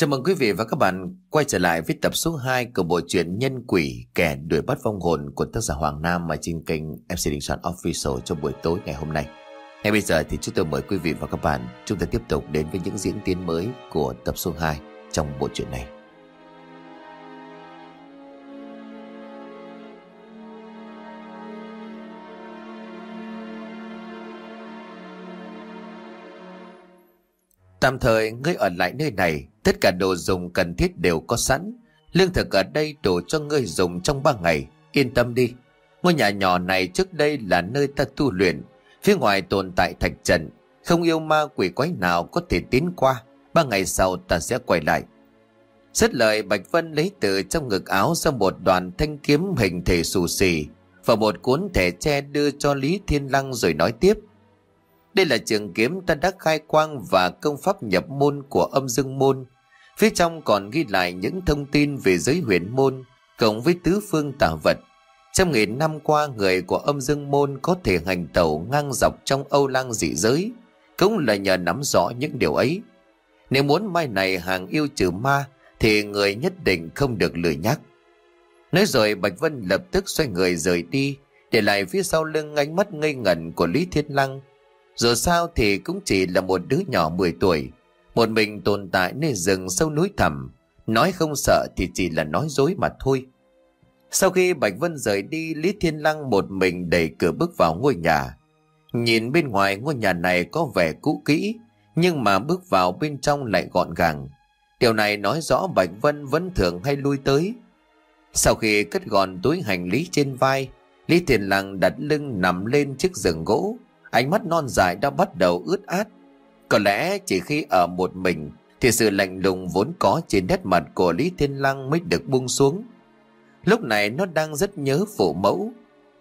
Chào mừng quý vị và các bạn quay trở lại với tập số 2 của bộ truyện Nhân Quỷ Kẻ Đuổi Bắt Vong Hồn của tác giả Hoàng Nam mà trên kênh MC Đình Soạn Official trong buổi tối ngày hôm nay. Ngay bây giờ thì chúng tôi mời quý vị và các bạn chúng ta tiếp tục đến với những diễn tiến mới của tập số 2 trong bộ truyện này. Tạm thời ngươi ở lại nơi này, tất cả đồ dùng cần thiết đều có sẵn. Lương thực ở đây đủ cho ngươi dùng trong ba ngày, yên tâm đi. Ngôi nhà nhỏ này trước đây là nơi ta tu luyện, phía ngoài tồn tại thạch trận, không yêu ma quỷ quái nào có thể tiến qua. Ba ngày sau ta sẽ quay lại. Rất lời Bạch Vân lấy từ trong ngực áo ra một đoàn thanh kiếm hình thể xù xì và một cuốn thẻ tre đưa cho Lý Thiên Lăng rồi nói tiếp. Đây là trường kiếm ta đã khai quang và công pháp nhập môn của âm dương môn. Phía trong còn ghi lại những thông tin về giới huyền môn, cộng với tứ phương tà vật. Trong nghìn năm qua, người của âm dương môn có thể hành tẩu ngang dọc trong âu lang dị giới, cũng là nhờ nắm rõ những điều ấy. Nếu muốn mai này hàng yêu trừ ma, thì người nhất định không được lười nhắc. Nói rồi Bạch Vân lập tức xoay người rời đi, để lại phía sau lưng ánh mắt ngây ngẩn của Lý Thiên Lăng dù sao thì cũng chỉ là một đứa nhỏ 10 tuổi, một mình tồn tại nơi rừng sâu núi thẳm, nói không sợ thì chỉ là nói dối mà thôi. Sau khi Bạch Vân rời đi, Lý Thiên Lăng một mình đẩy cửa bước vào ngôi nhà. Nhìn bên ngoài ngôi nhà này có vẻ cũ kỹ, nhưng mà bước vào bên trong lại gọn gàng. Điều này nói rõ Bạch Vân vẫn thường hay lui tới. Sau khi cất gọn túi hành lý trên vai, Lý Thiên Lăng đặt lưng nằm lên chiếc giường gỗ, Ánh mắt non dài đã bắt đầu ướt át. Có lẽ chỉ khi ở một mình thì sự lạnh lùng vốn có trên nét mặt của Lý Thiên Lăng mới được buông xuống. Lúc này nó đang rất nhớ phụ mẫu.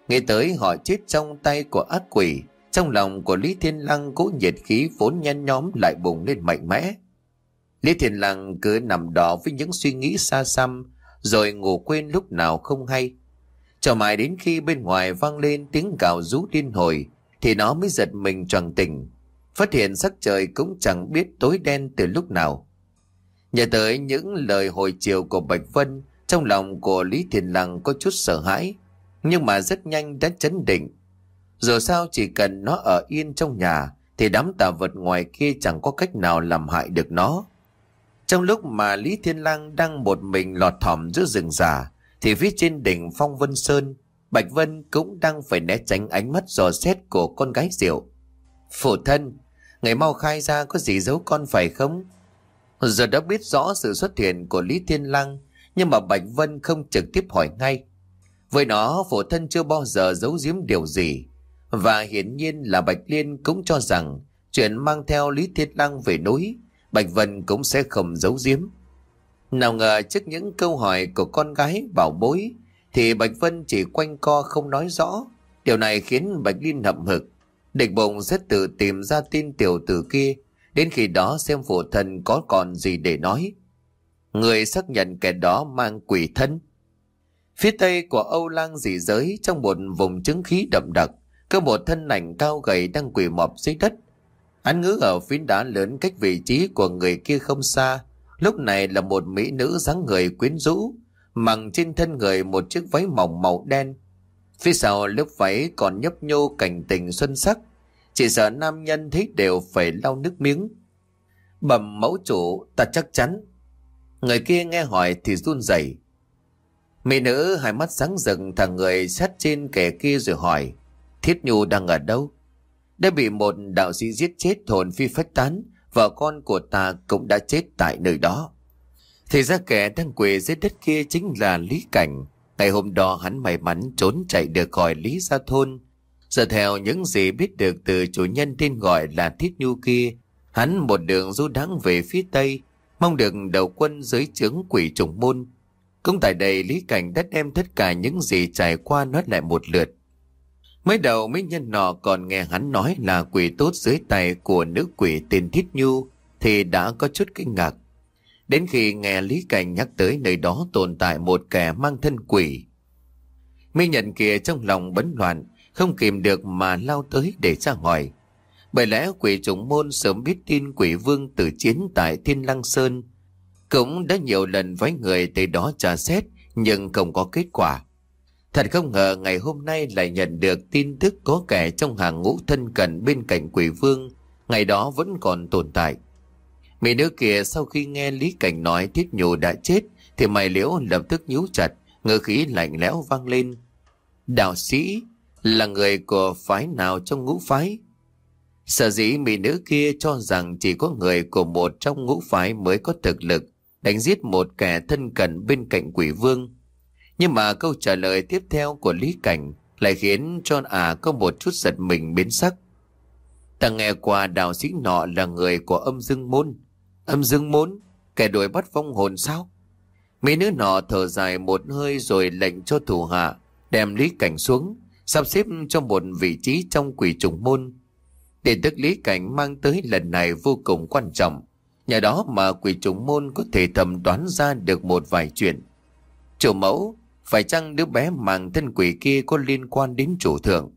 Nghe tới họ chết trong tay của ác quỷ, trong lòng của Lý Thiên Lăng cố nhiệt khí vốn nhen nhóm lại bùng lên mạnh mẽ. Lý Thiên Lăng cứ nằm đó với những suy nghĩ xa xăm, rồi ngủ quên lúc nào không hay. Cho mãi đến khi bên ngoài vang lên tiếng gào rú điên hồi, thì nó mới giật mình tròn tỉnh. Phát hiện sắc trời cũng chẳng biết tối đen từ lúc nào. Nhờ tới những lời hồi chiều của Bạch Vân, trong lòng của Lý Thiền Lăng có chút sợ hãi, nhưng mà rất nhanh đã chấn định. Dù sao chỉ cần nó ở yên trong nhà, thì đám tà vật ngoài kia chẳng có cách nào làm hại được nó. Trong lúc mà Lý Thiên Lang đang một mình lọt thỏm giữa rừng già, thì phía trên đỉnh Phong Vân Sơn Bạch Vân cũng đang phải né tránh ánh mắt dò xét của con gái Diệu. Phổ thân, ngày mau khai ra có gì giấu con phải không? Giờ đã biết rõ sự xuất hiện của Lý Thiên Lăng, nhưng mà Bạch Vân không trực tiếp hỏi ngay. Với nó, Phổ thân chưa bao giờ giấu giếm điều gì. Và hiển nhiên là Bạch Liên cũng cho rằng chuyện mang theo Lý Thiên Lăng về núi, Bạch Vân cũng sẽ không giấu giếm. Nào ngờ trước những câu hỏi của con gái bảo bối, thì Bạch Vân chỉ quanh co không nói rõ. Điều này khiến Bạch Liên hậm hực. Địch bụng sẽ tự tìm ra tin tiểu tử kia, đến khi đó xem phụ thân có còn gì để nói. Người xác nhận kẻ đó mang quỷ thân. Phía tây của Âu Lang dị giới trong một vùng chứng khí đậm đặc, có một thân ảnh cao gầy đang quỳ mọp dưới đất. Hắn ngứa ở phiến đá lớn cách vị trí của người kia không xa. Lúc này là một mỹ nữ dáng người quyến rũ, mặc trên thân người một chiếc váy mỏng màu đen. Phía sau lớp váy còn nhấp nhô cảnh tình xuân sắc, chỉ sợ nam nhân thấy đều phải lau nước miếng. Bẩm mẫu chủ, ta chắc chắn. Người kia nghe hỏi thì run rẩy. Mỹ nữ hai mắt sáng rừng thằng người sát trên kẻ kia rồi hỏi, Thiết Nhu đang ở đâu? Đã bị một đạo sĩ giết chết hồn phi phách tán, vợ con của ta cũng đã chết tại nơi đó. Thì ra kẻ đang quỳ dưới đất kia chính là Lý Cảnh. Ngày hôm đó hắn may mắn trốn chạy được khỏi Lý Gia Thôn. Giờ theo những gì biết được từ chủ nhân tên gọi là Thiết Nhu kia, hắn một đường du đắng về phía Tây, mong được đầu quân dưới trướng quỷ trùng môn. Cũng tại đây Lý Cảnh đã đem tất cả những gì trải qua nói lại một lượt. Mới đầu mấy nhân nọ còn nghe hắn nói là quỷ tốt dưới tay của nữ quỷ tên Thiết Nhu thì đã có chút kinh ngạc. Đến khi nghe Lý Cảnh nhắc tới nơi đó tồn tại một kẻ mang thân quỷ. Minh nhận kia trong lòng bấn loạn, không kìm được mà lao tới để ra hỏi. Bởi lẽ quỷ chủng môn sớm biết tin quỷ vương tử chiến tại Thiên Lăng Sơn. Cũng đã nhiều lần với người tới đó trả xét nhưng không có kết quả. Thật không ngờ ngày hôm nay lại nhận được tin tức có kẻ trong hàng ngũ thân cận bên cạnh quỷ vương, ngày đó vẫn còn tồn tại. Mấy nữ kia sau khi nghe Lý Cảnh nói thiết nhù đã chết, thì mày liễu lập tức nhíu chặt, ngơ khí lạnh lẽo vang lên. Đạo sĩ là người của phái nào trong ngũ phái? Sở dĩ mỹ nữ kia cho rằng chỉ có người của một trong ngũ phái mới có thực lực đánh giết một kẻ thân cận bên cạnh quỷ vương. Nhưng mà câu trả lời tiếp theo của Lý Cảnh lại khiến cho ả à có một chút giật mình biến sắc. Ta nghe qua đạo sĩ nọ là người của âm dương môn. Âm dương môn? Kẻ đuổi bắt vong hồn sao? Mỹ nữ nọ thở dài một hơi rồi lệnh cho thủ hạ đem Lý Cảnh xuống, sắp xếp cho một vị trí trong quỷ trùng môn. Tin tức Lý Cảnh mang tới lần này vô cùng quan trọng. Nhờ đó mà quỷ trùng môn có thể thầm đoán ra được một vài chuyện. Chủ mẫu, phải chăng đứa bé mang thân quỷ kia có liên quan đến chủ thượng?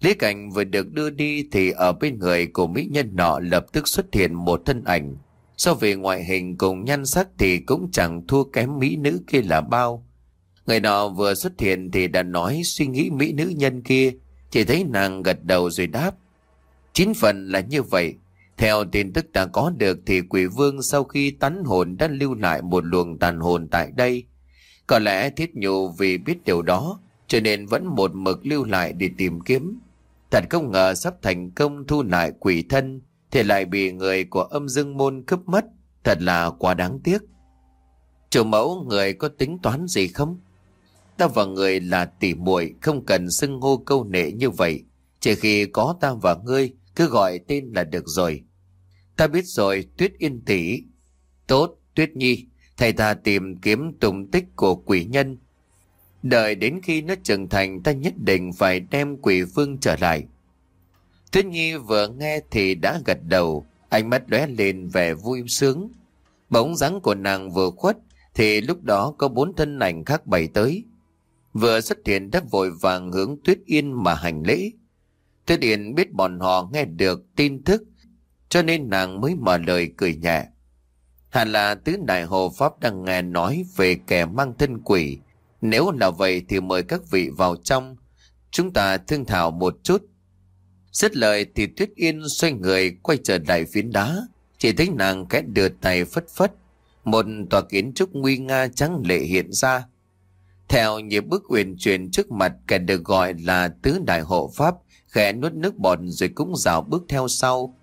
Lý Cảnh vừa được đưa đi thì ở bên người của mỹ nhân nọ lập tức xuất hiện một thân ảnh. So về ngoại hình cùng nhan sắc thì cũng chẳng thua kém mỹ nữ kia là bao. Người nọ vừa xuất hiện thì đã nói suy nghĩ mỹ nữ nhân kia, chỉ thấy nàng gật đầu rồi đáp. Chín phần là như vậy. Theo tin tức ta có được thì quỷ vương sau khi tán hồn đã lưu lại một luồng tàn hồn tại đây. Có lẽ thiết nhụ vì biết điều đó cho nên vẫn một mực lưu lại để tìm kiếm. Thật không ngờ sắp thành công thu lại quỷ thân thì lại bị người của âm dương môn cướp mất. Thật là quá đáng tiếc. Chủ mẫu người có tính toán gì không? Ta và người là tỉ muội không cần xưng hô câu nệ như vậy. Chỉ khi có ta và ngươi cứ gọi tên là được rồi. Ta biết rồi, Tuyết Yên tỷ. Tốt, Tuyết Nhi, thầy ta tìm kiếm tung tích của quỷ nhân. Đợi đến khi nó trưởng thành ta nhất định phải đem quỷ vương trở lại. Tuyết Nhi vừa nghe thì đã gật đầu, ánh mắt lóe lên vẻ vui sướng. Bóng dáng của nàng vừa khuất thì lúc đó có bốn thân ảnh khác bày tới. Vừa xuất hiện đã vội vàng hướng Tuyết Yên mà hành lễ. Tuyết Yên biết bọn họ nghe được tin tức, cho nên nàng mới mở lời cười nhẹ. Hẳn là tứ đại hồ Pháp đang nghe nói về kẻ mang thân quỷ. Nếu là vậy thì mời các vị vào trong, chúng ta thương thảo một chút. Dứt lời thì Tuyết Yên xoay người quay trở lại phiến đá, chỉ thấy nàng kẽ đưa tay phất phất. Một tòa kiến trúc nguy nga trắng lệ hiện ra. Theo những bước uyển chuyển trước mặt kẻ được gọi là tứ đại hộ Pháp khẽ nuốt nước bọt rồi cũng rào bước theo sau.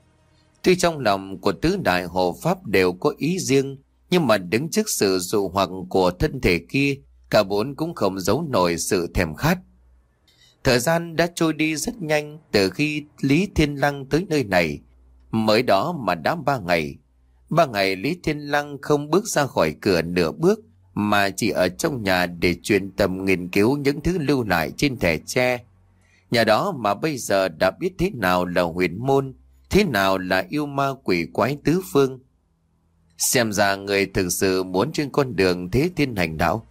Tuy trong lòng của tứ đại hộ pháp đều có ý riêng, nhưng mà đứng trước sự dụ hoặc của thân thể kia, cả bốn cũng không giấu nổi sự thèm khát. Thời gian đã trôi đi rất nhanh từ khi Lý Thiên Lăng tới nơi này. Mới đó mà đã ba ngày. Ba ngày Lý Thiên Lăng không bước ra khỏi cửa nửa bước, mà chỉ ở trong nhà để chuyên tâm nghiên cứu những thứ lưu lại trên thẻ tre Nhà đó mà bây giờ đã biết thế nào là huyền môn, thế nào là yêu ma quỷ quái tứ phương. Xem ra người thực sự muốn trên con đường thế thiên hành đạo.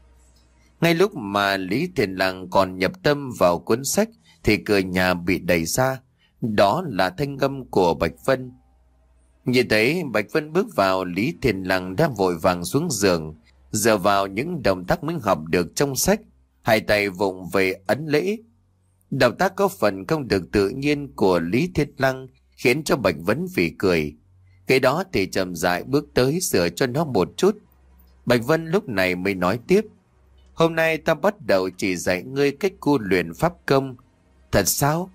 Ngay lúc mà Lý Thiền Lăng còn nhập tâm vào cuốn sách thì cửa nhà bị đẩy ra. Đó là thanh âm của Bạch Vân. Nhìn thấy Bạch Vân bước vào Lý Thiền Lăng đã vội vàng xuống giường, dựa vào những động tác mới học được trong sách, hai tay vùng về ấn lễ, Động tác có phần không được tự nhiên của Lý Thiền Lăng khiến cho Bạch Vấn phỉ cười. Cái đó thì chậm dại bước tới sửa cho nó một chút. Bạch Vân lúc này mới nói tiếp. Hôm nay ta bắt đầu chỉ dạy ngươi cách cu luyện pháp công. Thật sao?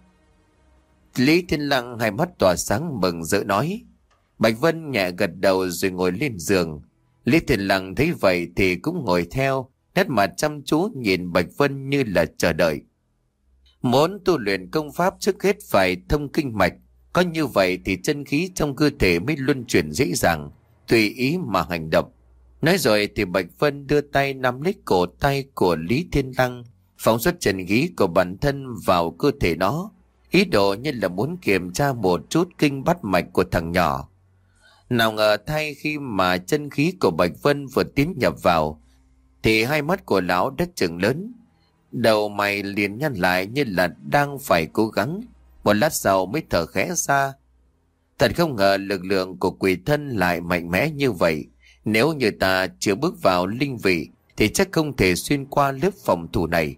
Lý Thiên Lăng hai mắt tỏa sáng mừng rỡ nói. Bạch Vân nhẹ gật đầu rồi ngồi lên giường. Lý Thiên Lăng thấy vậy thì cũng ngồi theo, nét mặt chăm chú nhìn Bạch Vân như là chờ đợi. Muốn tu luyện công pháp trước hết phải thông kinh mạch. Có như vậy thì chân khí trong cơ thể mới luân chuyển dễ dàng, tùy ý mà hành động. Nói rồi thì Bạch Vân đưa tay nắm lấy cổ tay của Lý Thiên Lăng, phóng xuất chân khí của bản thân vào cơ thể nó. Ý đồ như là muốn kiểm tra một chút kinh bắt mạch của thằng nhỏ. Nào ngờ thay khi mà chân khí của Bạch Vân vừa tiến nhập vào, thì hai mắt của lão đất trừng lớn, Đầu mày liền nhăn lại như là đang phải cố gắng. Một lát sau mới thở khẽ ra. Thật không ngờ lực lượng của quỷ thân lại mạnh mẽ như vậy. Nếu như ta chưa bước vào linh vị thì chắc không thể xuyên qua lớp phòng thủ này.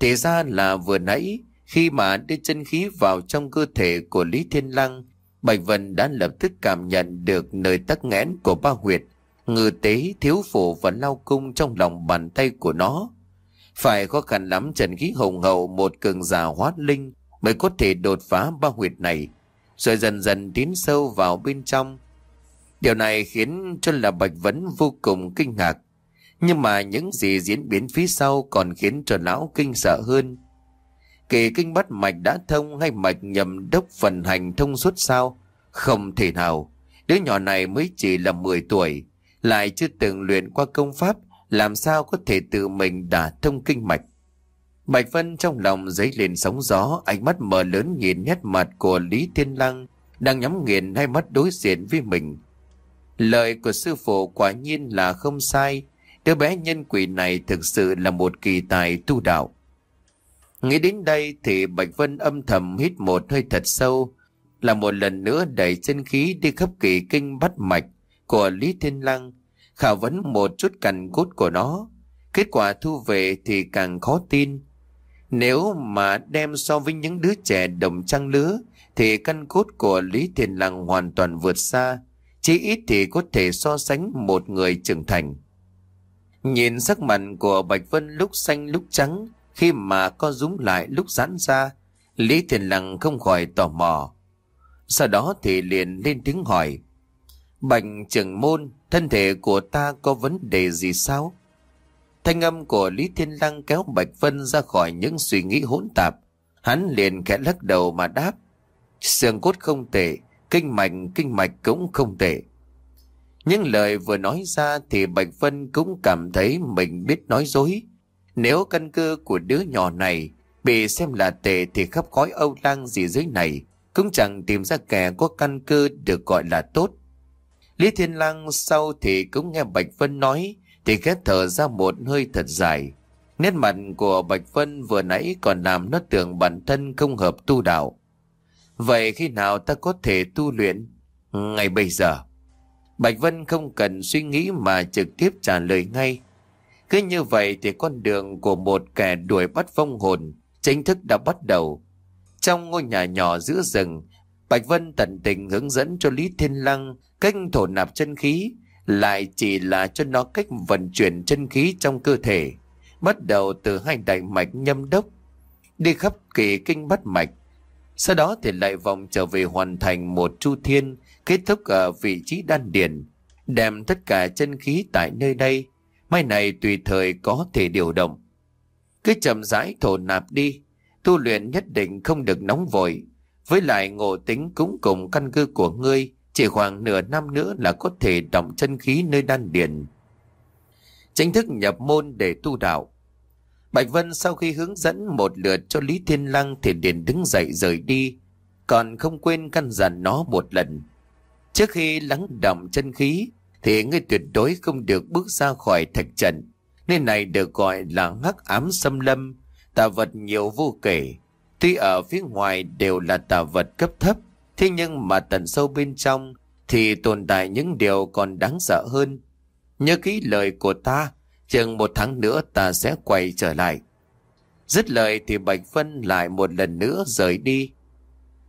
Thì ra là vừa nãy khi mà đưa chân khí vào trong cơ thể của Lý Thiên Lăng Bạch Vân đã lập tức cảm nhận được nơi tắc nghẽn của ba huyệt ngư tế thiếu phủ và lao cung trong lòng bàn tay của nó. Phải khó khăn lắm trần khí hùng hậu một cường giả hóa linh mới có thể đột phá ba huyệt này, rồi dần dần tiến sâu vào bên trong. Điều này khiến cho là Bạch Vấn vô cùng kinh ngạc. Nhưng mà những gì diễn biến phía sau còn khiến cho lão kinh sợ hơn. Kỳ kinh bắt mạch đã thông hay mạch nhầm đốc phần hành thông suốt sao? Không thể nào. Đứa nhỏ này mới chỉ là 10 tuổi, lại chưa từng luyện qua công pháp, làm sao có thể tự mình đả thông kinh mạch. Bạch Vân trong lòng dấy lên sóng gió, ánh mắt mở lớn nhìn nét mặt của Lý Thiên Lăng, đang nhắm nghiền hai mắt đối diện với mình. Lời của sư phụ quả nhiên là không sai, đứa bé nhân quỷ này thực sự là một kỳ tài tu đạo. Nghĩ đến đây thì Bạch Vân âm thầm hít một hơi thật sâu, là một lần nữa đẩy chân khí đi khắp kỳ kinh bắt mạch của Lý Thiên Lăng, khảo vấn một chút cằn cốt của nó. Kết quả thu về thì càng khó tin. Nếu mà đem so với những đứa trẻ đồng trang lứa, thì căn cốt của Lý Thiên Lăng hoàn toàn vượt xa, chỉ ít thì có thể so sánh một người trưởng thành. Nhìn sắc mặt của Bạch Vân lúc xanh lúc trắng, khi mà co rúm lại lúc giãn ra, Lý Thiên Lăng không khỏi tò mò. Sau đó thì liền lên tiếng hỏi. Bạch trưởng môn, thân thể của ta có vấn đề gì sao? Thanh âm của Lý Thiên Lăng kéo Bạch Vân ra khỏi những suy nghĩ hỗn tạp. Hắn liền khẽ lắc đầu mà đáp. Xương cốt không tệ, kinh mạch, kinh mạch cũng không tệ. những lời vừa nói ra thì Bạch Vân cũng cảm thấy mình biết nói dối. Nếu căn cơ của đứa nhỏ này bị xem là tệ thì khắp khói âu lang gì dưới này cũng chẳng tìm ra kẻ có căn cơ được gọi là tốt. Lý Thiên Lang sau thì cũng nghe Bạch Vân nói, thì ghét thở ra một hơi thật dài. Nét mặt của Bạch Vân vừa nãy còn làm nó tưởng bản thân không hợp tu đạo. Vậy khi nào ta có thể tu luyện? ngày bây giờ. Bạch Vân không cần suy nghĩ mà trực tiếp trả lời ngay. Cứ như vậy thì con đường của một kẻ đuổi bắt phong hồn chính thức đã bắt đầu. Trong ngôi nhà nhỏ giữa rừng, Bạch Vân tận tình hướng dẫn cho Lý Thiên Lăng cách thổ nạp chân khí, lại chỉ là cho nó cách vận chuyển chân khí trong cơ thể, bắt đầu từ hai đại mạch nhâm đốc, đi khắp kỳ kinh bắt mạch. Sau đó thì lại vòng trở về hoàn thành một chu thiên, kết thúc ở vị trí đan điền, đem tất cả chân khí tại nơi đây, mai này tùy thời có thể điều động. Cứ chậm rãi thổ nạp đi, tu luyện nhất định không được nóng vội. Với lại ngộ tính cũng cùng căn cơ của ngươi, chỉ khoảng nửa năm nữa là có thể động chân khí nơi đan điền. Chính thức nhập môn để tu đạo. Bạch Vân sau khi hướng dẫn một lượt cho Lý Thiên Lăng thì liền đứng dậy rời đi, còn không quên căn dặn nó một lần. Trước khi lắng đọng chân khí thì ngươi tuyệt đối không được bước ra khỏi thạch trận, nên này được gọi là hắc ám xâm lâm, tà vật nhiều vô kể. Tuy ở phía ngoài đều là tà vật cấp thấp, thế nhưng mà tận sâu bên trong thì tồn tại những điều còn đáng sợ hơn. Nhớ kỹ lời của ta, chừng một tháng nữa ta sẽ quay trở lại. Dứt lời thì Bạch Vân lại một lần nữa rời đi.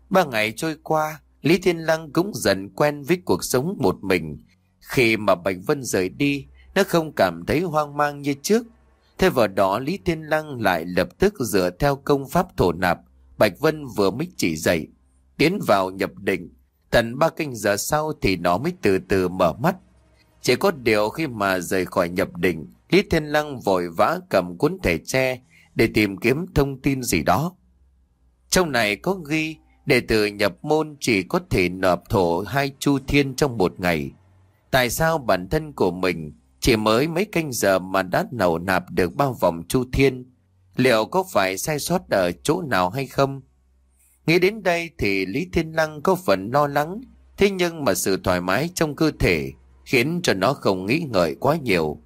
Ba ngày trôi qua, Lý Thiên Lăng cũng dần quen với cuộc sống một mình. Khi mà Bạch Vân rời đi, nó không cảm thấy hoang mang như trước, Thế vào đó Lý Thiên Lăng lại lập tức dựa theo công pháp thổ nạp Bạch Vân vừa mới chỉ dậy Tiến vào nhập định Tận ba canh giờ sau thì nó mới từ từ mở mắt Chỉ có điều khi mà rời khỏi nhập định Lý Thiên Lăng vội vã cầm cuốn thẻ tre Để tìm kiếm thông tin gì đó Trong này có ghi, Đệ tử nhập môn chỉ có thể nộp thổ hai chu thiên trong một ngày Tại sao bản thân của mình chỉ mới mấy canh giờ mà đã nầu nạp được bao vòng chu thiên. Liệu có phải sai sót ở chỗ nào hay không? Nghĩ đến đây thì Lý Thiên Lăng có phần lo lắng. Thế nhưng mà sự thoải mái trong cơ thể khiến cho nó không nghĩ ngợi quá nhiều.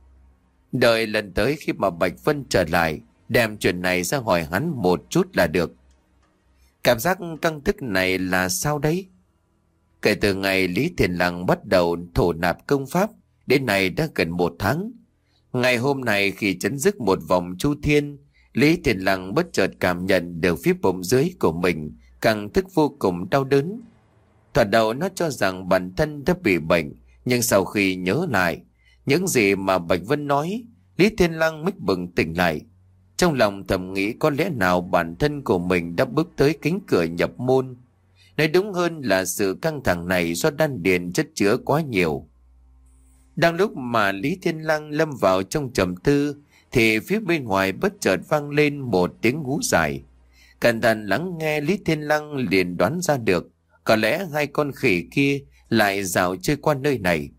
Đợi lần tới khi mà Bạch Vân trở lại, đem chuyện này ra hỏi hắn một chút là được. Cảm giác căng thức này là sao đấy? Kể từ ngày Lý Thiền Lăng bắt đầu thổ nạp công pháp, Đến nay đã gần một tháng. Ngày hôm nay khi chấn dứt một vòng chu thiên, Lý Thiền Lăng bất chợt cảm nhận được phía bụng dưới của mình căng thức vô cùng đau đớn. Thoạt đầu nó cho rằng bản thân đã bị bệnh, nhưng sau khi nhớ lại, những gì mà Bạch Vân nói, Lý Thiên Lăng mít bừng tỉnh lại. Trong lòng thầm nghĩ có lẽ nào bản thân của mình đã bước tới cánh cửa nhập môn. Nói đúng hơn là sự căng thẳng này do đan điền chất chứa quá nhiều. Đang lúc mà Lý Thiên Lăng lâm vào trong trầm tư, thì phía bên ngoài bất chợt vang lên một tiếng hú dài. Cẩn thận lắng nghe Lý Thiên Lăng liền đoán ra được, có lẽ hai con khỉ kia lại dạo chơi qua nơi này.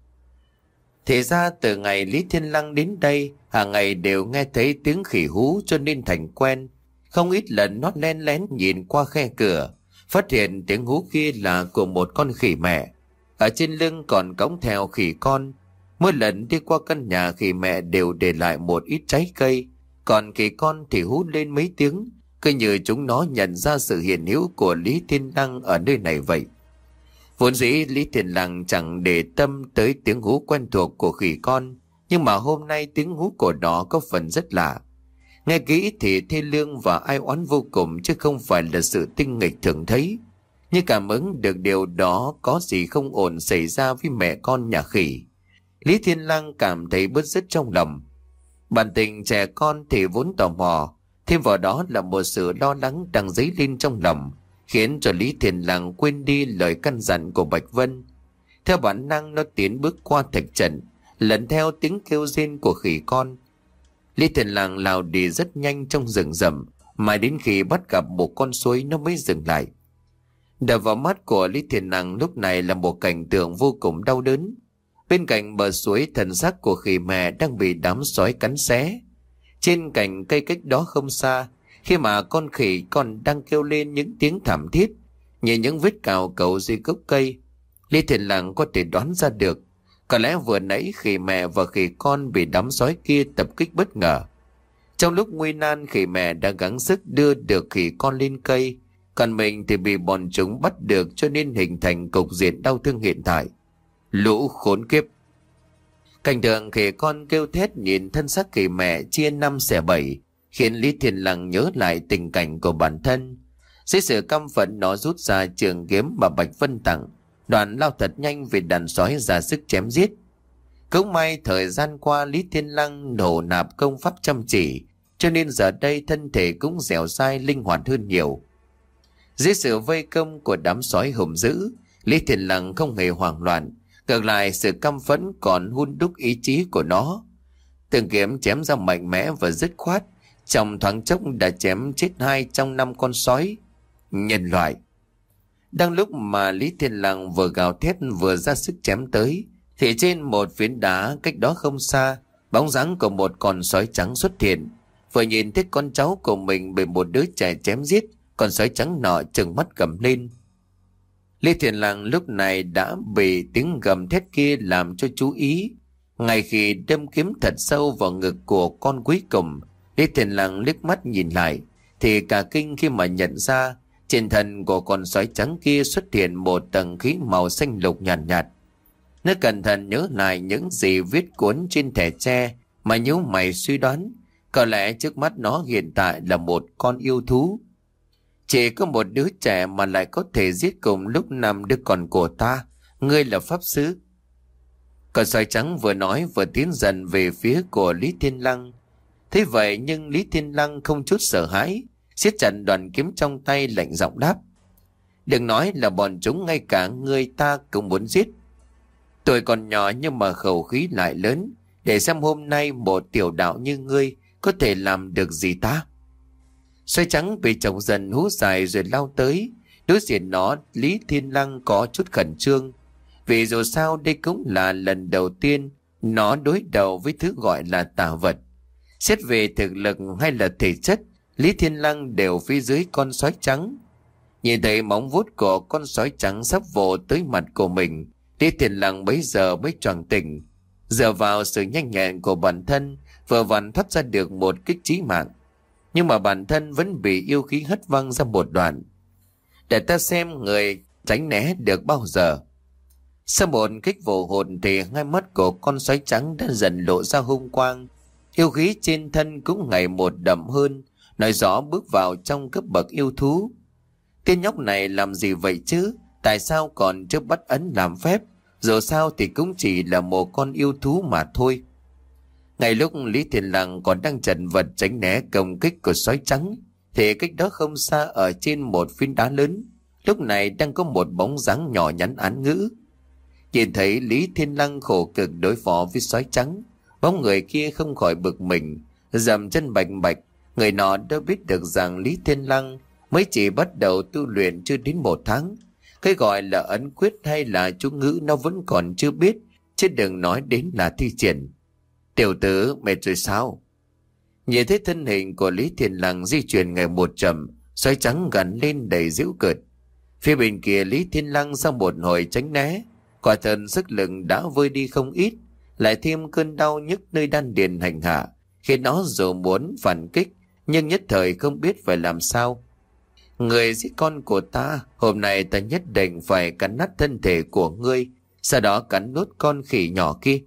Thì ra từ ngày Lý Thiên Lăng đến đây, hàng ngày đều nghe thấy tiếng khỉ hú cho nên thành quen. Không ít lần nó len lén nhìn qua khe cửa, phát hiện tiếng hú kia là của một con khỉ mẹ. Ở trên lưng còn cõng theo khỉ con. Mỗi lần đi qua căn nhà khỉ mẹ đều để lại một ít trái cây, còn khỉ con thì hú lên mấy tiếng, cứ như chúng nó nhận ra sự hiện hữu của Lý Thiên Đăng ở nơi này vậy. Vốn dĩ Lý Thiên Lăng chẳng để tâm tới tiếng hú quen thuộc của khỉ con, nhưng mà hôm nay tiếng hú của nó có phần rất lạ. Nghe kỹ thì thê lương và ai oán vô cùng chứ không phải là sự tinh nghịch thường thấy. Nhưng cảm ứng được điều đó có gì không ổn xảy ra với mẹ con nhà khỉ. Lý Thiên Lăng cảm thấy bứt rứt trong lòng. Bản tình trẻ con thì vốn tò mò, thêm vào đó là một sự lo lắng đang dấy lên trong lòng, khiến cho Lý Thiền Lăng quên đi lời căn dặn của Bạch Vân. Theo bản năng nó tiến bước qua thạch trận, lẫn theo tiếng kêu rên của khỉ con. Lý Thiền Lăng lao đi rất nhanh trong rừng rậm, mãi đến khi bắt gặp một con suối nó mới dừng lại. Đập vào mắt của Lý Thiền Lăng lúc này là một cảnh tượng vô cùng đau đớn. Bên cạnh bờ suối thần sắc của khỉ mẹ đang bị đám sói cắn xé. Trên cành cây cách đó không xa, khi mà con khỉ còn đang kêu lên những tiếng thảm thiết, như những vết cào cầu dưới gốc cây, Lý Thiền Lặng có thể đoán ra được. Có lẽ vừa nãy khỉ mẹ và khỉ con bị đám sói kia tập kích bất ngờ. Trong lúc nguy nan khỉ mẹ đã gắng sức đưa được khỉ con lên cây, còn mình thì bị bọn chúng bắt được cho nên hình thành cục diện đau thương hiện tại. Lũ khốn kiếp. Cảnh tượng khỉ con kêu thét nhìn thân xác khỉ mẹ chia năm xẻ bảy, khiến Lý Thiên Lăng nhớ lại tình cảnh của bản thân. Dưới sự căm phẫn nó rút ra trường kiếm mà Bạch Vân tặng, đoàn lao thật nhanh về đàn sói ra sức chém giết. Cũng may thời gian qua Lý Thiên Lăng nổ nạp công pháp chăm chỉ, cho nên giờ đây thân thể cũng dẻo dai linh hoạt hơn nhiều. Dưới sự vây công của đám sói hùng dữ, Lý Thiên Lăng không hề hoảng loạn, ngược lại sự căm phẫn còn hun đúc ý chí của nó. Từng kiếm chém ra mạnh mẽ và dứt khoát, trong thoáng chốc đã chém chết hai trong năm con sói. Nhân loại. Đang lúc mà Lý Thiên Lăng vừa gào thét vừa ra sức chém tới, thì trên một phiến đá cách đó không xa, bóng dáng của một con sói trắng xuất hiện. Vừa nhìn thấy con cháu của mình bị một đứa trẻ chém giết, con sói trắng nọ trừng mắt cầm lên. Lý Thiên Lăng lúc này đã bị tiếng gầm thét kia làm cho chú ý. Ngay khi đâm kiếm thật sâu vào ngực của con cuối cùng, Lý Thiền Lăng liếc mắt nhìn lại, thì cả kinh khi mà nhận ra trên thân của con sói trắng kia xuất hiện một tầng khí màu xanh lục nhàn nhạt, nhạt. Nó cẩn thận nhớ lại những gì viết cuốn trên thẻ tre mà nhíu mày suy đoán, có lẽ trước mắt nó hiện tại là một con yêu thú. Chỉ có một đứa trẻ mà lại có thể giết cùng lúc năm đứa con của ta, ngươi là pháp sứ. Con sói trắng vừa nói vừa tiến dần về phía của Lý Thiên Lăng, Thế vậy nhưng Lý Thiên Lăng không chút sợ hãi, siết chặt đoàn kiếm trong tay lạnh giọng đáp. Đừng nói là bọn chúng ngay cả người ta cũng muốn giết. Tôi còn nhỏ nhưng mà khẩu khí lại lớn, để xem hôm nay một tiểu đạo như ngươi có thể làm được gì ta. Xoay trắng bị chồng dần hú dài rồi lao tới, đối diện nó Lý Thiên Lăng có chút khẩn trương. Vì dù sao đây cũng là lần đầu tiên nó đối đầu với thứ gọi là tà vật. Xét về thực lực hay là thể chất, Lý Thiên Lăng đều phía dưới con sói trắng. Nhìn thấy móng vuốt của con sói trắng sắp vồ tới mặt của mình, Lý Thiên Lăng bấy giờ mới tròn tỉnh. Dựa vào sự nhanh nhẹn của bản thân, vừa vặn thoát ra được một kích trí mạng. Nhưng mà bản thân vẫn bị yêu khí hất văng ra một đoạn. Để ta xem người tránh né được bao giờ. Sau một kích vồ hồn thì hai mắt của con sói trắng đã dần lộ ra hung quang. Yêu khí trên thân cũng ngày một đậm hơn, nói rõ bước vào trong cấp bậc yêu thú. Tiên nhóc này làm gì vậy chứ? Tại sao còn chưa bắt ấn làm phép? Dù sao thì cũng chỉ là một con yêu thú mà thôi. Ngay lúc Lý Thiên Lăng còn đang trần vật tránh né công kích của sói trắng, thì cách đó không xa ở trên một phiến đá lớn, lúc này đang có một bóng dáng nhỏ nhắn án ngữ. Nhìn thấy Lý Thiên Lăng khổ cực đối phó với sói trắng, bóng người kia không khỏi bực mình, dầm chân bạch bạch, người nọ đã biết được rằng Lý Thiên Lăng mới chỉ bắt đầu tu luyện chưa đến một tháng. Cái gọi là ấn quyết hay là chú ngữ nó vẫn còn chưa biết, chứ đừng nói đến là thi triển. Tiểu tử mệt rồi sao? Nhìn thấy thân hình của Lý Thiên Lăng di chuyển ngày một chậm, xoay trắng gắn lên đầy dữ cợt. Phía bên kia Lý Thiên Lăng sau một hồi tránh né, quả thần sức lực đã vơi đi không ít, lại thêm cơn đau nhức nơi đan điền hành hạ, khiến nó dù muốn phản kích, nhưng nhất thời không biết phải làm sao. Người giết con của ta, hôm nay ta nhất định phải cắn nát thân thể của ngươi, sau đó cắn nốt con khỉ nhỏ kia.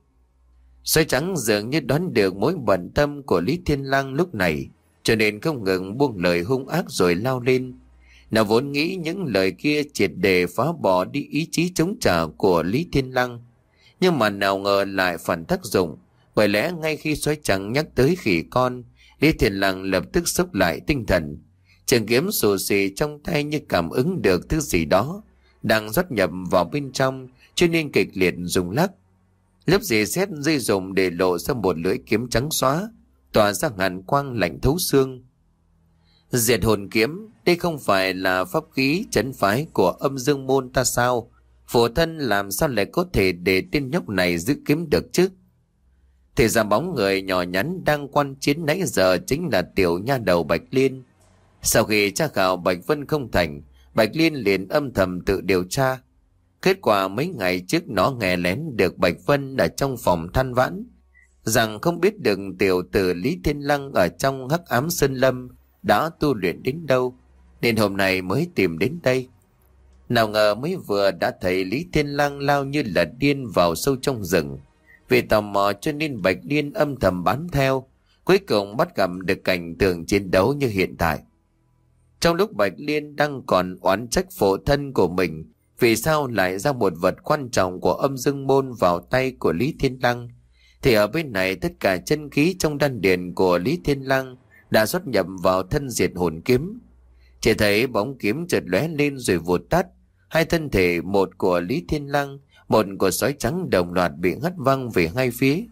Xoay trắng dường như đoán được mối bận tâm của Lý Thiên Lang lúc này, cho nên không ngừng buông lời hung ác rồi lao lên. Nó vốn nghĩ những lời kia triệt để phá bỏ đi ý chí chống trả của Lý Thiên Lăng. Nhưng mà nào ngờ lại phản tác dụng, bởi lẽ ngay khi xoay trắng nhắc tới khỉ con, Lý Thiền Lăng lập tức sốc lại tinh thần. Trường kiếm xù xì trong tay như cảm ứng được thứ gì đó, đang rót nhập vào bên trong, cho nên kịch liệt dùng lắc. Lớp dì xét dây dùng để lộ ra một lưỡi kiếm trắng xóa, tỏa ra ngàn quang lạnh thấu xương. Diệt hồn kiếm, đây không phải là pháp khí chấn phái của âm dương môn ta sao? Phổ thân làm sao lại có thể để tên nhóc này giữ kiếm được chứ? Thì ra bóng người nhỏ nhắn đang quan chiến nãy giờ chính là tiểu nha đầu Bạch Liên. Sau khi tra khảo Bạch Vân không thành, Bạch Liên liền âm thầm tự điều tra. Kết quả mấy ngày trước nó nghe lén được Bạch Vân ở trong phòng than vãn, rằng không biết được tiểu tử Lý Thiên Lăng ở trong hắc ám sơn lâm đã tu luyện đến đâu, nên hôm nay mới tìm đến đây. Nào ngờ mới vừa đã thấy Lý Thiên Lang lao như là điên vào sâu trong rừng. Vì tò mò cho nên Bạch Liên âm thầm bám theo, cuối cùng bắt gặp được cảnh tượng chiến đấu như hiện tại. Trong lúc Bạch Liên đang còn oán trách phổ thân của mình, vì sao lại ra một vật quan trọng của âm dương môn vào tay của Lý Thiên Lăng, thì ở bên này tất cả chân khí trong đan điền của Lý Thiên Lăng đã xuất nhập vào thân diệt hồn kiếm. Chỉ thấy bóng kiếm chợt lóe lên rồi vụt tắt, hai thân thể một của Lý Thiên Lăng, một của sói trắng đồng loạt bị hất văng về hai phía.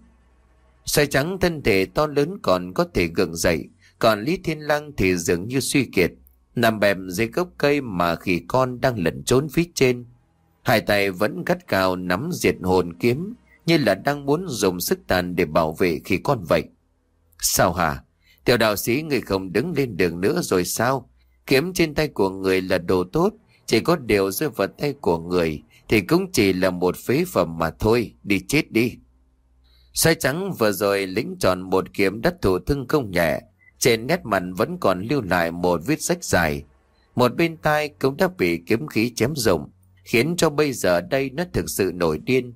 Sói trắng thân thể to lớn còn có thể gượng dậy, còn Lý Thiên Lăng thì dường như suy kiệt, nằm bẹp dưới gốc cây mà khỉ con đang lẩn trốn phía trên. Hai tay vẫn gắt cao nắm diệt hồn kiếm, như là đang muốn dùng sức tàn để bảo vệ khỉ con vậy. Sao hả? Tiểu đạo sĩ người không đứng lên đường nữa rồi sao? Kiếm trên tay của người là đồ tốt, chỉ có điều rơi vào tay của người thì cũng chỉ là một phế phẩm mà thôi, đi chết đi. Sai trắng vừa rồi lĩnh tròn một kiếm đất thủ thương không nhẹ, trên nét mặt vẫn còn lưu lại một vết sách dài. Một bên tai cũng đã bị kiếm khí chém rụng, khiến cho bây giờ đây nó thực sự nổi điên.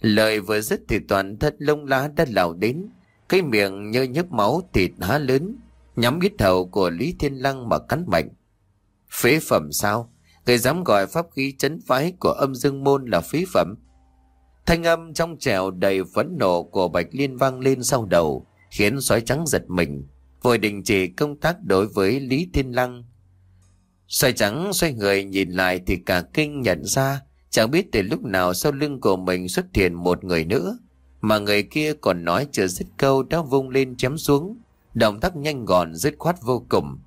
Lời vừa dứt thì toàn thân lông lá đã lào đến, cái miệng như nhấp máu thịt há lớn, nhắm ít hầu của Lý Thiên Lăng mà cắn mạnh. Phế phẩm sao? Người dám gọi pháp khí chấn phái của âm dương môn là phí phẩm. Thanh âm trong trèo đầy phẫn nộ của Bạch Liên vang lên sau đầu, khiến sói trắng giật mình, vội đình chỉ công tác đối với Lý Thiên Lăng. Xoay trắng xoay người nhìn lại thì cả kinh nhận ra chẳng biết từ lúc nào sau lưng của mình xuất hiện một người nữa. Mà người kia còn nói chưa dứt câu đã vung lên chém xuống. Động tác nhanh gọn dứt khoát vô cùng.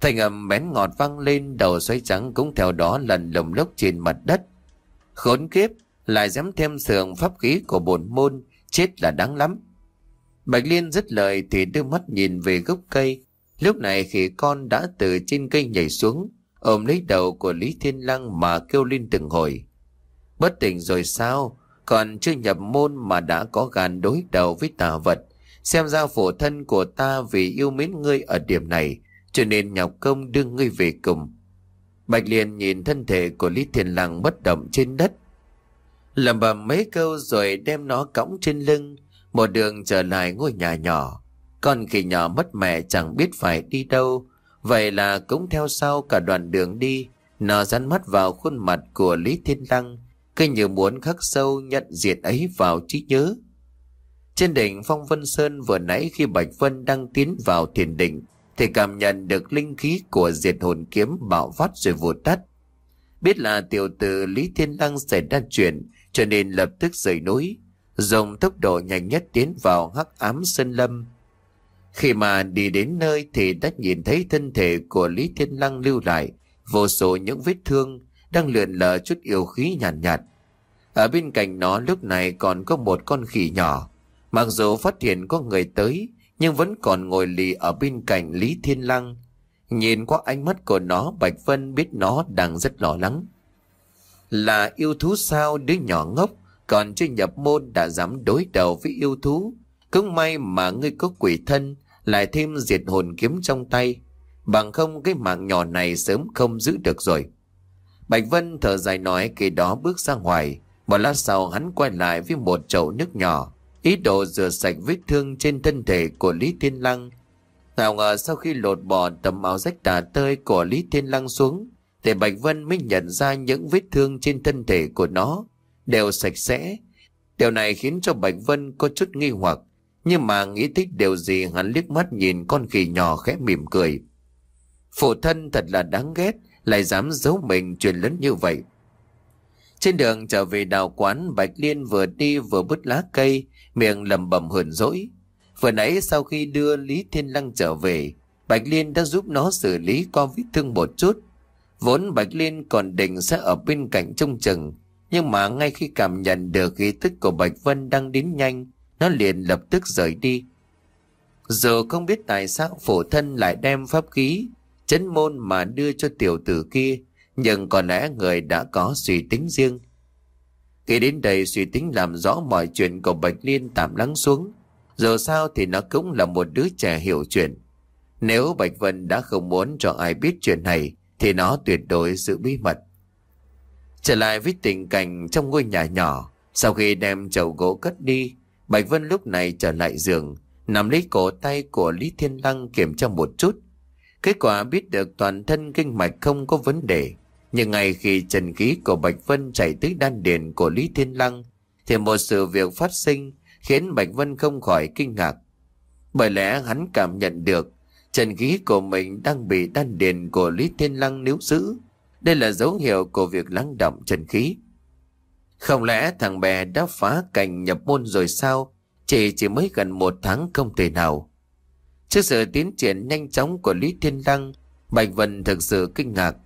Thành âm bén ngọt vang lên đầu xoay trắng cũng theo đó lần lồng lốc trên mặt đất. Khốn kiếp lại dám thêm sườn pháp khí của bổn môn chết là đáng lắm. Bạch Liên dứt lời thì đưa mắt nhìn về gốc cây. Lúc này khi con đã từ trên cây nhảy xuống, ôm lấy đầu của Lý Thiên Lăng mà kêu lên từng hồi. Bất tỉnh rồi sao? Còn chưa nhập môn mà đã có gàn đối đầu với tà vật. Xem ra phổ thân của ta vì yêu mến ngươi ở điểm này, cho nên nhọc công đưa ngươi về cùng. Bạch Liên nhìn thân thể của Lý Thiên Lăng bất động trên đất. lẩm bẩm mấy câu rồi đem nó cõng trên lưng, một đường trở lại ngôi nhà nhỏ. Con khỉ nhỏ mất mẹ chẳng biết phải đi đâu, vậy là cũng theo sau cả đoạn đường đi, nó dán mắt vào khuôn mặt của Lý Thiên Lăng, cứ như muốn khắc sâu nhận diện ấy vào trí nhớ. Trên đỉnh Phong Vân Sơn vừa nãy khi Bạch Vân đang tiến vào thiền định, thì cảm nhận được linh khí của diệt hồn kiếm bạo phát rồi vụt tắt. Biết là tiểu tử Lý Thiên Lăng xảy ra chuyện, cho nên lập tức rời núi, dùng tốc độ nhanh nhất tiến vào hắc ám sơn lâm. Khi mà đi đến nơi thì đã nhìn thấy thân thể của Lý Thiên Lăng lưu lại, vô số những vết thương đang lượn lờ chút yêu khí nhàn nhạt, nhạt. Ở bên cạnh nó lúc này còn có một con khỉ nhỏ, mặc dù phát hiện có người tới, nhưng vẫn còn ngồi lì ở bên cạnh Lý Thiên Lăng. Nhìn qua ánh mắt của nó, Bạch Vân biết nó đang rất lo lắng. Là yêu thú sao đứa nhỏ ngốc, còn chưa nhập môn đã dám đối đầu với yêu thú. Cũng may mà ngươi có quỷ thân, lại thêm diệt hồn kiếm trong tay. Bằng không cái mạng nhỏ này sớm không giữ được rồi. Bạch Vân thở dài nói kỳ đó bước ra ngoài. Một lát sau hắn quay lại với một chậu nước nhỏ. Ý đồ rửa sạch vết thương trên thân thể của Lý Thiên Lăng. Nào ngờ sau khi lột bỏ tấm áo rách tả tơi của Lý Thiên Lăng xuống, thì Bạch Vân mới nhận ra những vết thương trên thân thể của nó đều sạch sẽ. Điều này khiến cho Bạch Vân có chút nghi hoặc, nhưng mà nghĩ thích điều gì hắn liếc mắt nhìn con khỉ nhỏ khẽ mỉm cười. Phụ thân thật là đáng ghét, lại dám giấu mình chuyện lớn như vậy. Trên đường trở về đào quán, Bạch Liên vừa đi vừa bứt lá cây, miệng lầm bầm hờn dỗi. Vừa nãy sau khi đưa Lý Thiên Lăng trở về, Bạch Liên đã giúp nó xử lý qua vết thương một chút. Vốn Bạch Liên còn định sẽ ở bên cạnh trông chừng, nhưng mà ngay khi cảm nhận được khí tức của Bạch Vân đang đến nhanh, nó liền lập tức rời đi. giờ không biết tại sao phổ thân lại đem pháp khí, chấn môn mà đưa cho tiểu tử kia, nhưng có lẽ người đã có suy tính riêng. Khi đến đây suy tính làm rõ mọi chuyện của Bạch Liên tạm lắng xuống. Dù sao thì nó cũng là một đứa trẻ hiểu chuyện. Nếu Bạch Vân đã không muốn cho ai biết chuyện này, thì nó tuyệt đối giữ bí mật. Trở lại với tình cảnh trong ngôi nhà nhỏ, sau khi đem chậu gỗ cất đi, Bạch Vân lúc này trở lại giường, nằm lấy cổ tay của Lý Thiên Lăng kiểm tra một chút. Kết quả biết được toàn thân kinh mạch không có vấn đề, nhưng ngay khi trần khí của Bạch Vân chảy tới đan điền của Lý Thiên Lăng, thì một sự việc phát sinh khiến Bạch Vân không khỏi kinh ngạc. Bởi lẽ hắn cảm nhận được trần khí của mình đang bị đan điền của Lý Thiên Lăng níu giữ. Đây là dấu hiệu của việc lắng động trần khí. Không lẽ thằng bè đã phá cảnh nhập môn rồi sao? Chỉ chỉ mới gần một tháng không thể nào. Trước sự tiến triển nhanh chóng của Lý Thiên Lăng, Bạch Vân thực sự kinh ngạc.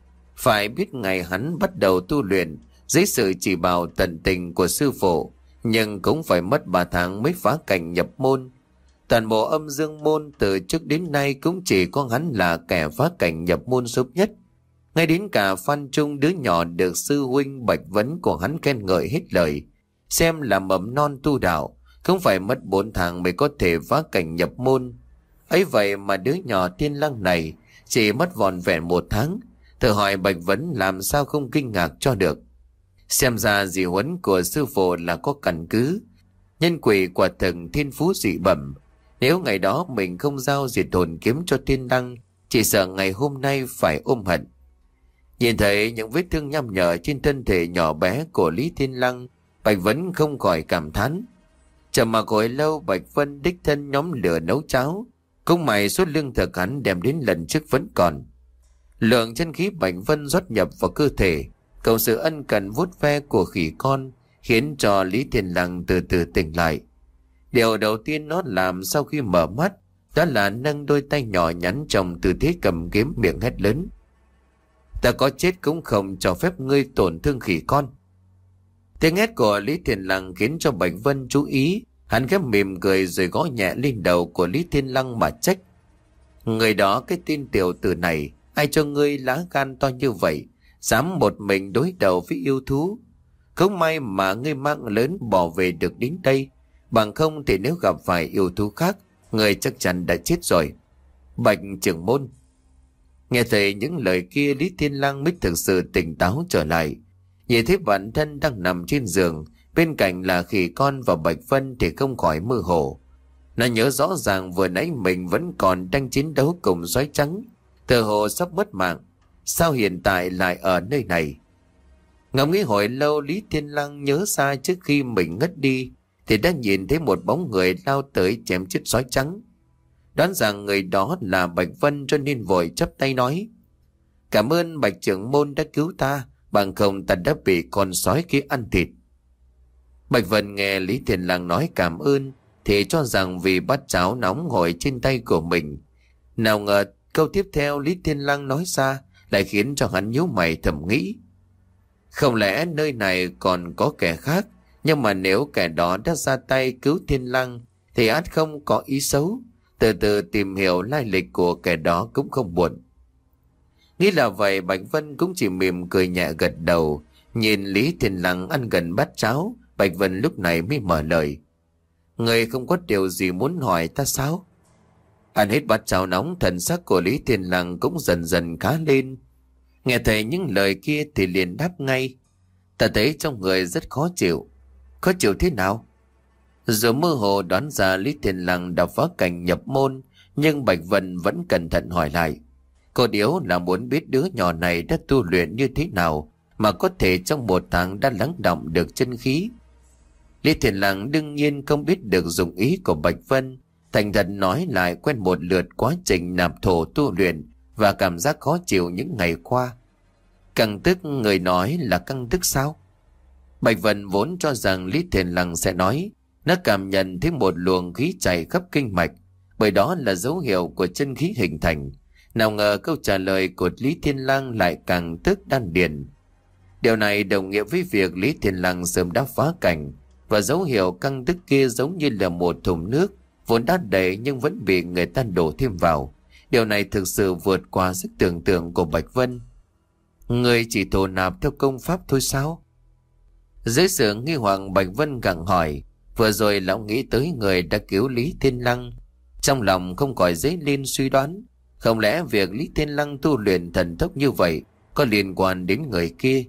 Phải biết ngày hắn bắt đầu tu luyện dưới sự chỉ bảo tận tình của sư phụ, nhưng cũng phải mất 3 tháng mới phá cảnh nhập môn. Toàn bộ âm dương môn từ trước đến nay cũng chỉ có hắn là kẻ phá cảnh nhập môn sớm nhất. Ngay đến cả Phan Trung đứa nhỏ được sư huynh bạch vấn của hắn khen ngợi hết lời. Xem là mầm non tu đạo, không phải mất 4 tháng mới có thể phá cảnh nhập môn. ấy vậy mà đứa nhỏ thiên lăng này chỉ mất vòn vẹn một tháng Thử hỏi Bạch Vấn làm sao không kinh ngạc cho được. Xem ra dị huấn của sư phụ là có căn cứ. Nhân quỷ quả thần thiên phú dị bẩm. Nếu ngày đó mình không giao diệt hồn kiếm cho thiên đăng, chỉ sợ ngày hôm nay phải ôm hận. Nhìn thấy những vết thương nhăm nhở trên thân thể nhỏ bé của Lý Thiên Lăng, Bạch Vấn không khỏi cảm thán. Chờ mà hồi lâu Bạch Vân đích thân nhóm lửa nấu cháo. Công mày suốt lương thực hắn đem đến lần trước vẫn còn. Lượng chân khí bạch vân rót nhập vào cơ thể, cầu sự ân cần vuốt ve của khỉ con, khiến cho Lý Thiên Lăng từ từ tỉnh lại. Điều đầu tiên nó làm sau khi mở mắt, đó là nâng đôi tay nhỏ nhắn trong tư thế cầm kiếm miệng hét lớn. Ta có chết cũng không cho phép ngươi tổn thương khỉ con. Tiếng hét của Lý Thiên Lăng khiến cho Bạch Vân chú ý, hắn khép mỉm cười rồi gõ nhẹ lên đầu của Lý Thiên Lăng mà trách. Người đó cái tin tiểu tử này Ai cho ngươi lá gan to như vậy, dám một mình đối đầu với yêu thú. Không may mà ngươi mang lớn bỏ về được đến đây, bằng không thì nếu gặp phải yêu thú khác, người chắc chắn đã chết rồi. Bạch trưởng môn. Nghe thấy những lời kia Lý Thiên Lang mới thực sự tỉnh táo trở lại. Nhìn thấy bản thân đang nằm trên giường, Bên cạnh là khỉ con và Bạch Vân thì không khỏi mơ hồ. Nó nhớ rõ ràng vừa nãy mình vẫn còn đang chiến đấu cùng sói trắng. Thờ hồ sắp mất mạng. Sao hiện tại lại ở nơi này? Ngẫm nghĩ hồi lâu Lý Thiên Lăng nhớ ra trước khi mình ngất đi thì đã nhìn thấy một bóng người lao tới chém chết sói trắng. Đoán rằng người đó là Bạch Vân cho nên vội chấp tay nói. Cảm ơn Bạch trưởng môn đã cứu ta, bằng không ta đã bị con sói kia ăn thịt. Bạch Vân nghe Lý thiên Lăng nói cảm ơn, thì cho rằng vì bát cháo nóng ngồi trên tay của mình. Nào ngờ câu tiếp theo Lý Thiên Lăng nói ra lại khiến cho hắn nhíu mày thầm nghĩ. Không lẽ nơi này còn có kẻ khác, nhưng mà nếu kẻ đó đã ra tay cứu Thiên Lăng thì át không có ý xấu. Từ từ tìm hiểu lai lịch của kẻ đó cũng không buồn. Nghĩ là vậy Bạch Vân cũng chỉ mỉm cười nhẹ gật đầu. Nhìn Lý Thiên Lăng ăn gần bát cháo, Bạch Vân lúc này mới mở lời. Người không có điều gì muốn hỏi ta sao? Ăn hết bát cháo nóng thần sắc của Lý Thiên Lăng cũng dần dần khá lên. Nghe thấy những lời kia thì liền đáp ngay. Ta thấy trong người rất khó chịu. Khó chịu thế nào? Dù mơ hồ đoán ra Lý Thiên Lăng đã phá cảnh nhập môn, nhưng Bạch Vân vẫn cẩn thận hỏi lại. Cô điếu là muốn biết đứa nhỏ này đã tu luyện như thế nào mà có thể trong một tháng đã lắng động được chân khí. Lý Thiên Lăng đương nhiên không biết được dụng ý của Bạch Vân, thành thật nói lại quen một lượt quá trình nạp thổ tu luyện và cảm giác khó chịu những ngày qua. Căng tức người nói là căng tức sao? Bạch Vân vốn cho rằng Lý Thiền Lăng sẽ nói, nó cảm nhận thấy một luồng khí chảy khắp kinh mạch, bởi đó là dấu hiệu của chân khí hình thành. Nào ngờ câu trả lời của Lý Thiên Lang lại càng tức đan điền. Điều này đồng nghĩa với việc Lý Thiên Lang sớm đã phá cảnh và dấu hiệu căng tức kia giống như là một thùng nước vốn đã đầy nhưng vẫn bị người ta đổ thêm vào. Điều này thực sự vượt qua sức tưởng tượng của Bạch Vân. Người chỉ thổ nạp theo công pháp thôi sao? Dưới sự nghi hoặc Bạch Vân gặng hỏi, vừa rồi lão nghĩ tới người đã cứu Lý Thiên Lăng. Trong lòng không khỏi dấy lên suy đoán, không lẽ việc Lý Thiên Lăng tu luyện thần tốc như vậy có liên quan đến người kia?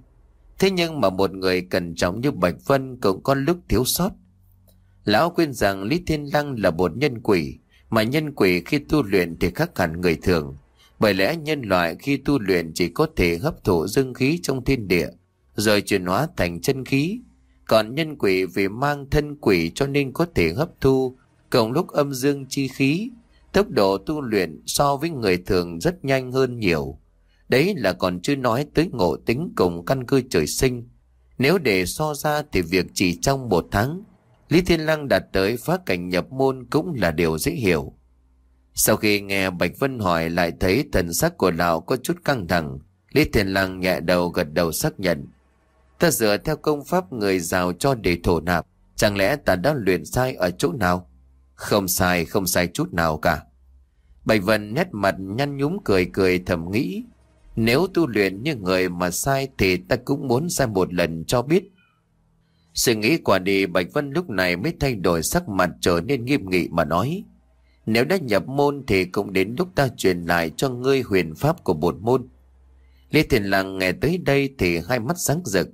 Thế nhưng mà một người cẩn trọng như Bạch Vân cũng có lúc thiếu sót. Lão quên rằng Lý Thiên Lăng là một nhân quỷ, mà nhân quỷ khi tu luyện thì khác hẳn người thường. Bởi lẽ nhân loại khi tu luyện chỉ có thể hấp thụ dương khí trong thiên địa, rồi chuyển hóa thành chân khí. Còn nhân quỷ vì mang thân quỷ cho nên có thể hấp thu, cộng lúc âm dương chi khí, Tốc độ tu luyện so với người thường rất nhanh hơn nhiều. Đấy là còn chưa nói tới ngộ tính cùng căn cơ trời sinh. Nếu để so ra thì việc chỉ trong một tháng, Lý Thiên Lăng đạt tới phá cảnh nhập môn cũng là điều dễ hiểu. Sau khi nghe Bạch Vân hỏi lại thấy thần sắc của lão có chút căng thẳng, Lý Thiên Lăng nhẹ đầu gật đầu xác nhận. Ta dựa theo công pháp người giàu cho để thổ nạp, chẳng lẽ ta đã luyện sai ở chỗ nào? Không sai, không sai chút nào cả. Bạch Vân nét mặt nhăn nhúm cười cười thầm nghĩ. Nếu tu luyện như người mà sai thì ta cũng muốn sai một lần cho biết. Suy nghĩ quả đi Bạch Vân lúc này mới thay đổi sắc mặt trở nên nghiêm nghị mà nói. Nếu đã nhập môn thì cũng đến lúc ta truyền lại cho ngươi huyền pháp của bổn môn. Lê Thiền Lăng nghe tới đây thì hai mắt sáng rực.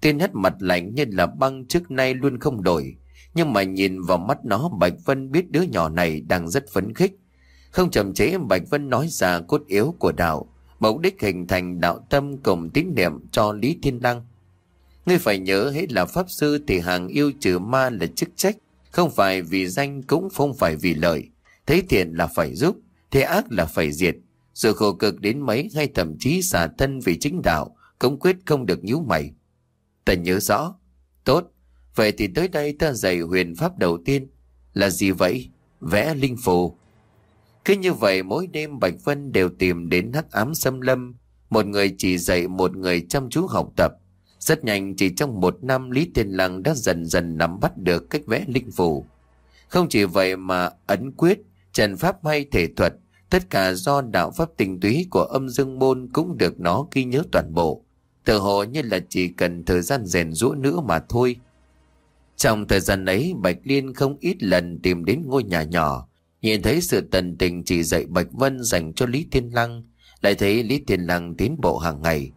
Tiên hết mặt lạnh như là băng trước nay luôn không đổi. Nhưng mà nhìn vào mắt nó Bạch Vân biết đứa nhỏ này đang rất phấn khích. Không chậm chế Bạch Vân nói ra cốt yếu của đạo, mục đích hình thành đạo tâm cùng tín niệm cho Lý Thiên Đăng. Ngươi phải nhớ hết là Pháp Sư thì hàng yêu trừ ma là chức trách, không phải vì danh cũng không phải vì lợi. Thấy thiện là phải giúp, thế ác là phải diệt. Sự khổ cực đến mấy hay thậm chí xả thân vì chính đạo, cống quyết không được nhíu mày. Ta nhớ rõ. Tốt, vậy thì tới đây ta dạy huyền pháp đầu tiên. Là gì vậy? Vẽ linh phù. Cứ như vậy mỗi đêm Bạch Vân đều tìm đến hắc ám xâm lâm, một người chỉ dạy một người chăm chú học tập. Rất nhanh chỉ trong một năm Lý Thiên Lăng đã dần dần nắm bắt được cách vẽ linh phủ. Không chỉ vậy mà ấn quyết, trần pháp hay thể thuật, tất cả do đạo pháp tình túy của âm dương môn cũng được nó ghi nhớ toàn bộ. Tự hồ như là chỉ cần thời gian rèn rũa nữa mà thôi. Trong thời gian ấy, Bạch Liên không ít lần tìm đến ngôi nhà nhỏ, Nhìn thấy sự tần tình chỉ dạy Bạch Vân dành cho Lý Thiên Lăng, lại thấy Lý Thiên Lăng tiến bộ hàng ngày.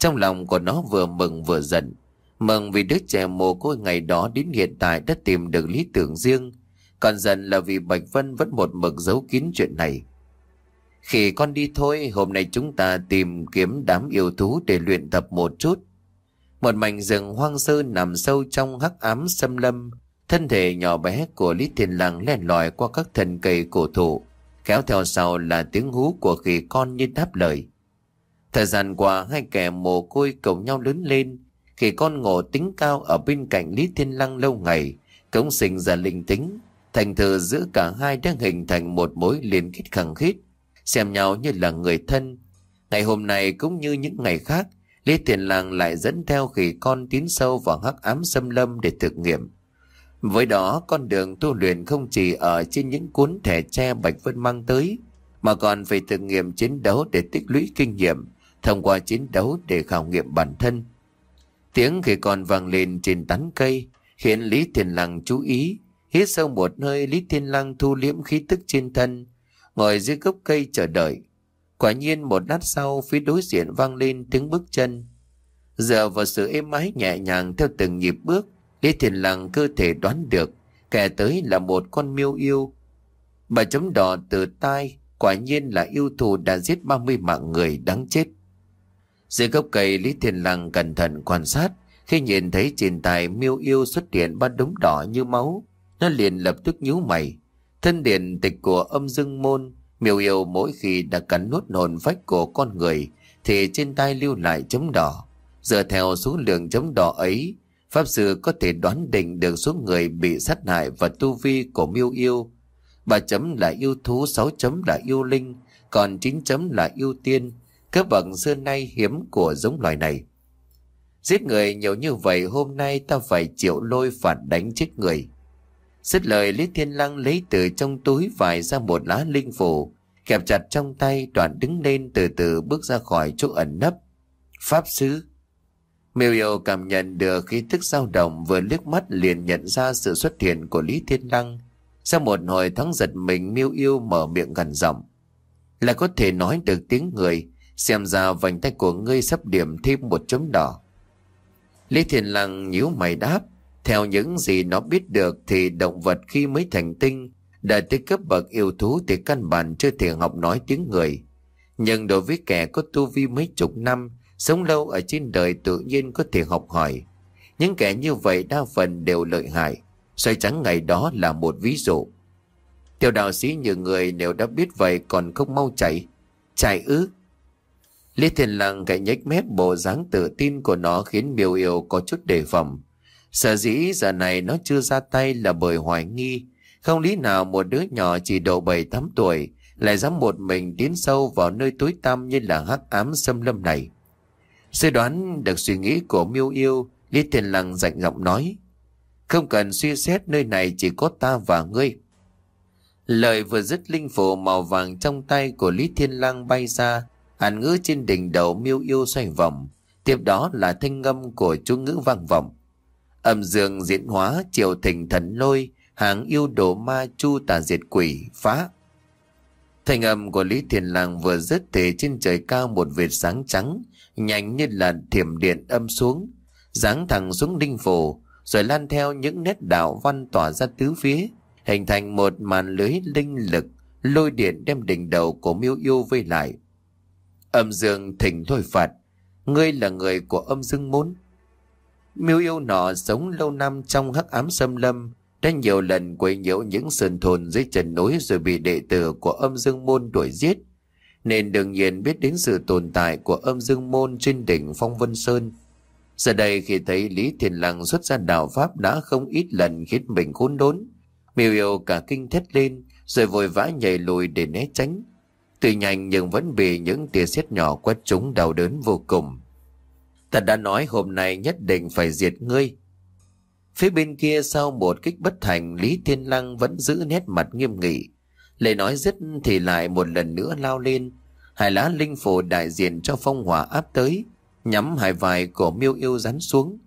Trong lòng của nó vừa mừng vừa giận. Mừng vì đứa trẻ mồ côi ngày đó đến hiện tại đã tìm được lý tưởng riêng. Còn giận là vì Bạch Vân vẫn một mực giấu kín chuyện này. Khi con đi thôi, hôm nay chúng ta tìm kiếm đám yêu thú để luyện tập một chút. Một mảnh rừng hoang sơ nằm sâu trong hắc ám xâm lâm. Thân thể nhỏ bé của Lý Thiên Lăng len lỏi qua các thân cây cổ thụ. Kéo theo sau là tiếng hú của khỉ con như đáp lời. Thời gian qua hai kẻ mồ côi cầu nhau lớn lên. Khi con ngộ tính cao ở bên cạnh Lý Thiên Lăng lâu ngày, cống sinh ra linh tính. Thành thử giữa cả hai đang hình thành một mối liên kết khăng khít, xem nhau như là người thân. Ngày hôm nay cũng như những ngày khác, Lý Thiên Lăng lại dẫn theo khỉ con tiến sâu vào hắc ám xâm lâm để thực nghiệm. Với đó, con đường tu luyện không chỉ ở trên những cuốn thẻ tre Bạch Vân mang tới, mà còn phải thực nghiệm chiến đấu để tích lũy kinh nghiệm, thông qua chiến đấu để khảo nghiệm bản thân. Tiếng khi còn vang lên trên tán cây, khiến Lý Thiên Lăng chú ý. Hít sâu một hơi, Lý Thiên Lăng thu liễm khí tức trên thân, ngồi dưới gốc cây chờ đợi. Quả nhiên một lát sau, phía đối diện vang lên tiếng bước chân. Giờ vào sự êm ái nhẹ nhàng theo từng nhịp bước, Lý Thiên Lăng cơ thể đoán được, kẻ tới là một con miêu yêu. Bà chấm đỏ từ tai, quả nhiên là yêu thù đã giết 30 mạng người đáng chết. Dưới gốc cây Lý Thiên Lăng cẩn thận quan sát. Khi nhìn thấy trên tài miêu yêu xuất hiện ba đống đỏ như máu Nó liền lập tức nhíu mày. Thân điện tịch của âm dương môn Miêu yêu mỗi khi đã cắn nuốt hồn phách của con người Thì trên tay lưu lại chấm đỏ. Dựa theo số lượng chấm đỏ ấy Pháp sư có thể đoán định được số người bị sát hại và tu vi của miêu yêu. Ba chấm là yêu thú, sáu chấm là yêu linh Còn chín chấm là yêu tiên cướp bậc xưa nay hiếm của giống loài này. Giết người nhiều như vậy hôm nay ta phải chịu lôi phạt đánh chết người. Xích lời Lý Thiên Lăng lấy từ trong túi vải ra một lá linh phủ, kẹp chặt trong tay đoạn đứng lên từ từ bước ra khỏi chỗ ẩn nấp. Pháp Sư Miêu yêu cảm nhận được khí thức dao động vừa liếc mắt liền nhận ra sự xuất hiện của Lý Thiên Lăng. Sau một hồi thắng giật mình miêu yêu mở miệng gần giọng Là có thể nói được tiếng người Xem ra vành tay của ngươi sắp điểm thêm một chấm đỏ. Lý thiền Lăng nhíu mày đáp. Theo những gì nó biết được thì động vật khi mới thành tinh, đã tới cấp bậc yêu thú thì căn bản chưa thể học nói tiếng người. Nhưng đối với kẻ có tu vi mấy chục năm, sống lâu ở trên đời tự nhiên có thể học hỏi. Những kẻ như vậy đa phần đều lợi hại. Xoay trắng ngày đó là một ví dụ. Tiểu đạo sĩ như người nếu đã biết vậy còn không mau chạy. Chạy ư? Lý Thiên Lăng gãy nhếch mép bộ dáng tự tin của nó khiến miêu yêu có chút đề phòng. Sở dĩ giờ này nó chưa ra tay là bởi hoài nghi. Không lý nào một đứa nhỏ chỉ độ 7-8 tuổi lại dám một mình tiến sâu vào nơi tối tăm như là hắc ám xâm lâm này. Suy đoán được suy nghĩ của miêu yêu, Lý Thiên Lăng dạnh giọng nói. Không cần suy xét nơi này chỉ có ta và ngươi. Lời vừa dứt linh phù màu vàng trong tay của Lý Thiên Lăng bay ra, Hàn ngữ trên đỉnh đầu miêu yêu xoay vòng, tiếp đó là thanh ngâm của chú ngữ vang vọng. Âm dương diễn hóa triều thỉnh thần lôi, hàng yêu đổ ma chu tà diệt quỷ, phá. Thanh âm của Lý Thiền Làng vừa dứt thì trên trời cao một vệt sáng trắng, nhanh như là thiểm điện âm xuống, giáng thẳng xuống đinh phủ, rồi lan theo những nét đạo văn tỏa ra tứ phía, hình thành một màn lưới linh lực, lôi điện đem đỉnh đầu của miêu yêu vây lại. Âm dương thỉnh thôi phật, Ngươi là người của âm dương môn. Miêu yêu nọ sống lâu năm trong hắc ám xâm lâm, đã nhiều lần quấy nhiễu những sơn thôn dưới chân núi rồi bị đệ tử của âm dương môn đuổi giết. Nên đương nhiên biết đến sự tồn tại của âm dương môn trên đỉnh Phong Vân Sơn. Giờ đây khi thấy Lý Thiền Lăng xuất ra đạo Pháp đã không ít lần khiến mình khốn đốn. Miêu yêu cả kinh thét lên rồi vội vã nhảy lùi để né tránh. Tuy nhanh nhưng vẫn bị những tia sét nhỏ quét chúng đau đớn vô cùng. Ta đã nói hôm nay nhất định phải diệt ngươi. Phía bên kia sau một kích bất thành Lý Thiên Lăng vẫn giữ nét mặt nghiêm nghị. Lời nói dứt thì lại một lần nữa lao lên. Hai lá linh phổ đại diện cho phong hỏa áp tới, nhắm hai vai của miêu yêu rắn xuống.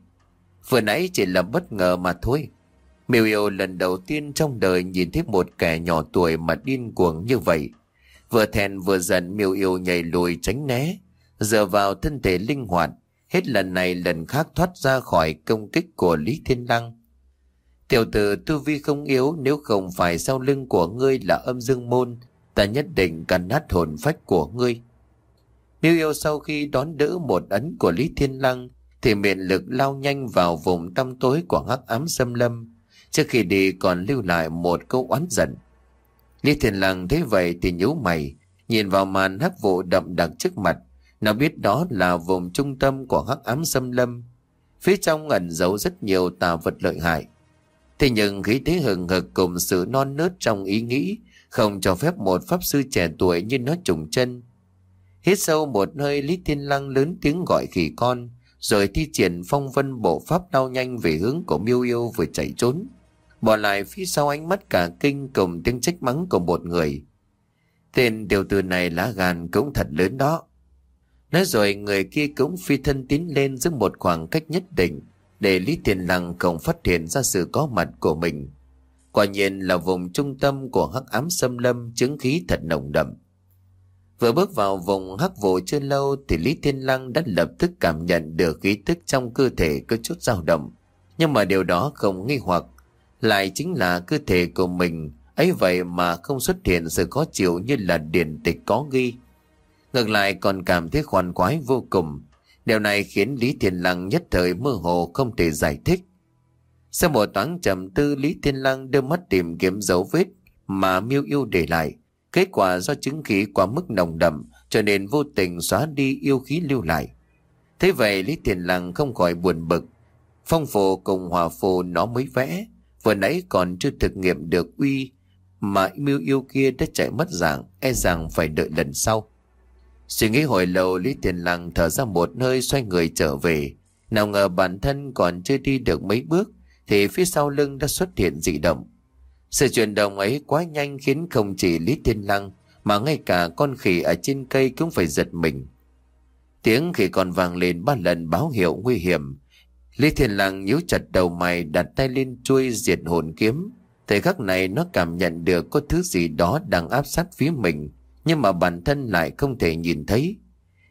Vừa nãy chỉ là bất ngờ mà thôi. Miêu yêu lần đầu tiên trong đời nhìn thấy một kẻ nhỏ tuổi mà điên cuồng như vậy. Vừa thẹn vừa giận miêu yêu nhảy lùi tránh né, dựa vào thân thể linh hoạt, hết lần này lần khác thoát ra khỏi công kích của Lý Thiên Lăng. Tiểu tử tu vi không yếu nếu không phải sau lưng của ngươi là âm dương môn, ta nhất định cần nát hồn phách của ngươi. Miêu yêu sau khi đón đỡ một ấn của Lý Thiên Lăng thì miệng lực lao nhanh vào vùng tăm tối của hắc ám xâm lâm. Trước khi đi còn lưu lại một câu oán giận. Lý Thiên Lăng thấy vậy thì nhíu mày, nhìn vào màn hắc vụ đậm đặc trước mặt. Nó biết đó là vùng trung tâm của hắc ám xâm lâm. Phía trong ẩn giấu rất nhiều tà vật lợi hại. Thế nhưng khí thế hừng hực cùng sự non nớt trong ý nghĩ không cho phép một pháp sư trẻ tuổi như nó trùng chân. Hít sâu một hơi Lý Thiên Lăng lớn tiếng gọi khỉ con rồi thi triển phong vân bộ pháp đau nhanh về hướng của miêu yêu vừa chạy trốn. Bỏ lại phía sau ánh mắt cả kinh cùng tiếng trách mắng của một người. Tên điều từ này lá gan cũng thật lớn đó. Nói rồi người kia cũng phi thân tiến lên giữa một khoảng cách nhất định để Lý Thiên Lăng không phát hiện ra sự có mặt của mình. Quả nhiên là vùng trung tâm của hắc ám xâm lâm chứng khí thật nồng đậm. Vừa bước vào vùng hắc vụ chưa lâu thì Lý Thiên Lăng đã lập tức cảm nhận được khí tức trong cơ thể có chút dao động. Nhưng mà điều đó không nghi hoặc, lại chính là cơ thể của mình, ấy vậy mà không xuất hiện sự khó chịu như là điển tịch có ghi. Ngược lại còn cảm thấy khoan khoái vô cùng. Điều này khiến Lý Thiên Lăng nhất thời mơ hồ không thể giải thích. Sau một toán trầm tư Lý Thiên Lăng đưa mắt tìm kiếm dấu vết mà miêu yêu để lại. Kết quả do chứng khí quá mức nồng đậm cho nên vô tình xóa đi yêu khí lưu lại. Thế vậy Lý Thiên Lăng không khỏi buồn bực. Phong phù cùng hòa phù nó mới vẽ. Vừa nãy còn chưa thực nghiệm được uy mà mưu yêu kia đã chạy mất dạng e rằng phải đợi lần sau. Suy nghĩ hồi lâu, Lý Tiền Lăng thở ra một nơi xoay người trở về. Nào ngờ bản thân còn chưa đi được mấy bước, thì phía sau lưng đã xuất hiện dị động. Sự chuyển động ấy quá nhanh khiến không chỉ Lý tiên Lăng, mà ngay cả con khỉ ở trên cây cũng phải giật mình. Tiếng khỉ còn vang lên ba lần báo hiệu nguy hiểm. Lý Thiên Lăng nhíu chặt đầu mày đặt tay lên chuôi diệt hồn kiếm. Thời khắc này nó cảm nhận được có thứ gì đó đang áp sát phía mình nhưng mà bản thân lại không thể nhìn thấy.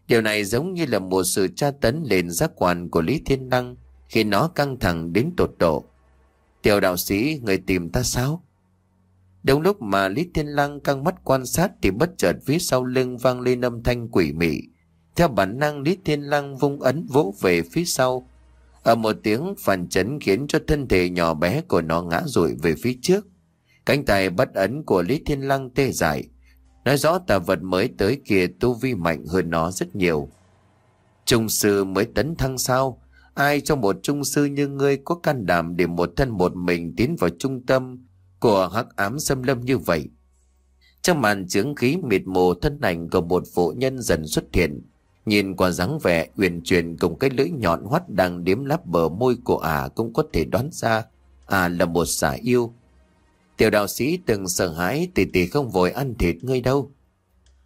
Điều này giống như là một sự tra tấn lên giác quan của Lý Thiên Lăng khi nó căng thẳng đến tột độ. Tiểu đạo sĩ, người tìm ta sao? Đúng lúc mà Lý Thiên Lăng căng mắt quan sát thì bất chợt phía sau lưng vang lên âm thanh quỷ mị. Theo bản năng Lý Thiên Lăng vung ấn vỗ về phía sau. Ở một tiếng phản chấn khiến cho thân thể nhỏ bé của nó ngã rụi về phía trước. Cánh tay bắt ấn của Lý Thiên Lăng tê dại. Nói rõ tà vật mới tới kia tu vi mạnh hơn nó rất nhiều. Trung sư mới tấn thăng sao? Ai trong một trung sư như ngươi có can đảm để một thân một mình tiến vào trung tâm của hắc ám xâm lâm như vậy? Trong màn chứng khí mịt mù thân ảnh của một phụ nhân dần xuất hiện. Nhìn qua dáng vẻ uyển chuyển cùng cái lưỡi nhọn hoắt đang điếm lắp bờ môi của ả cũng có thể đoán ra à là một xả yêu. Tiểu đạo sĩ từng sợ hãi tỷ tỷ không vội ăn thịt ngươi đâu.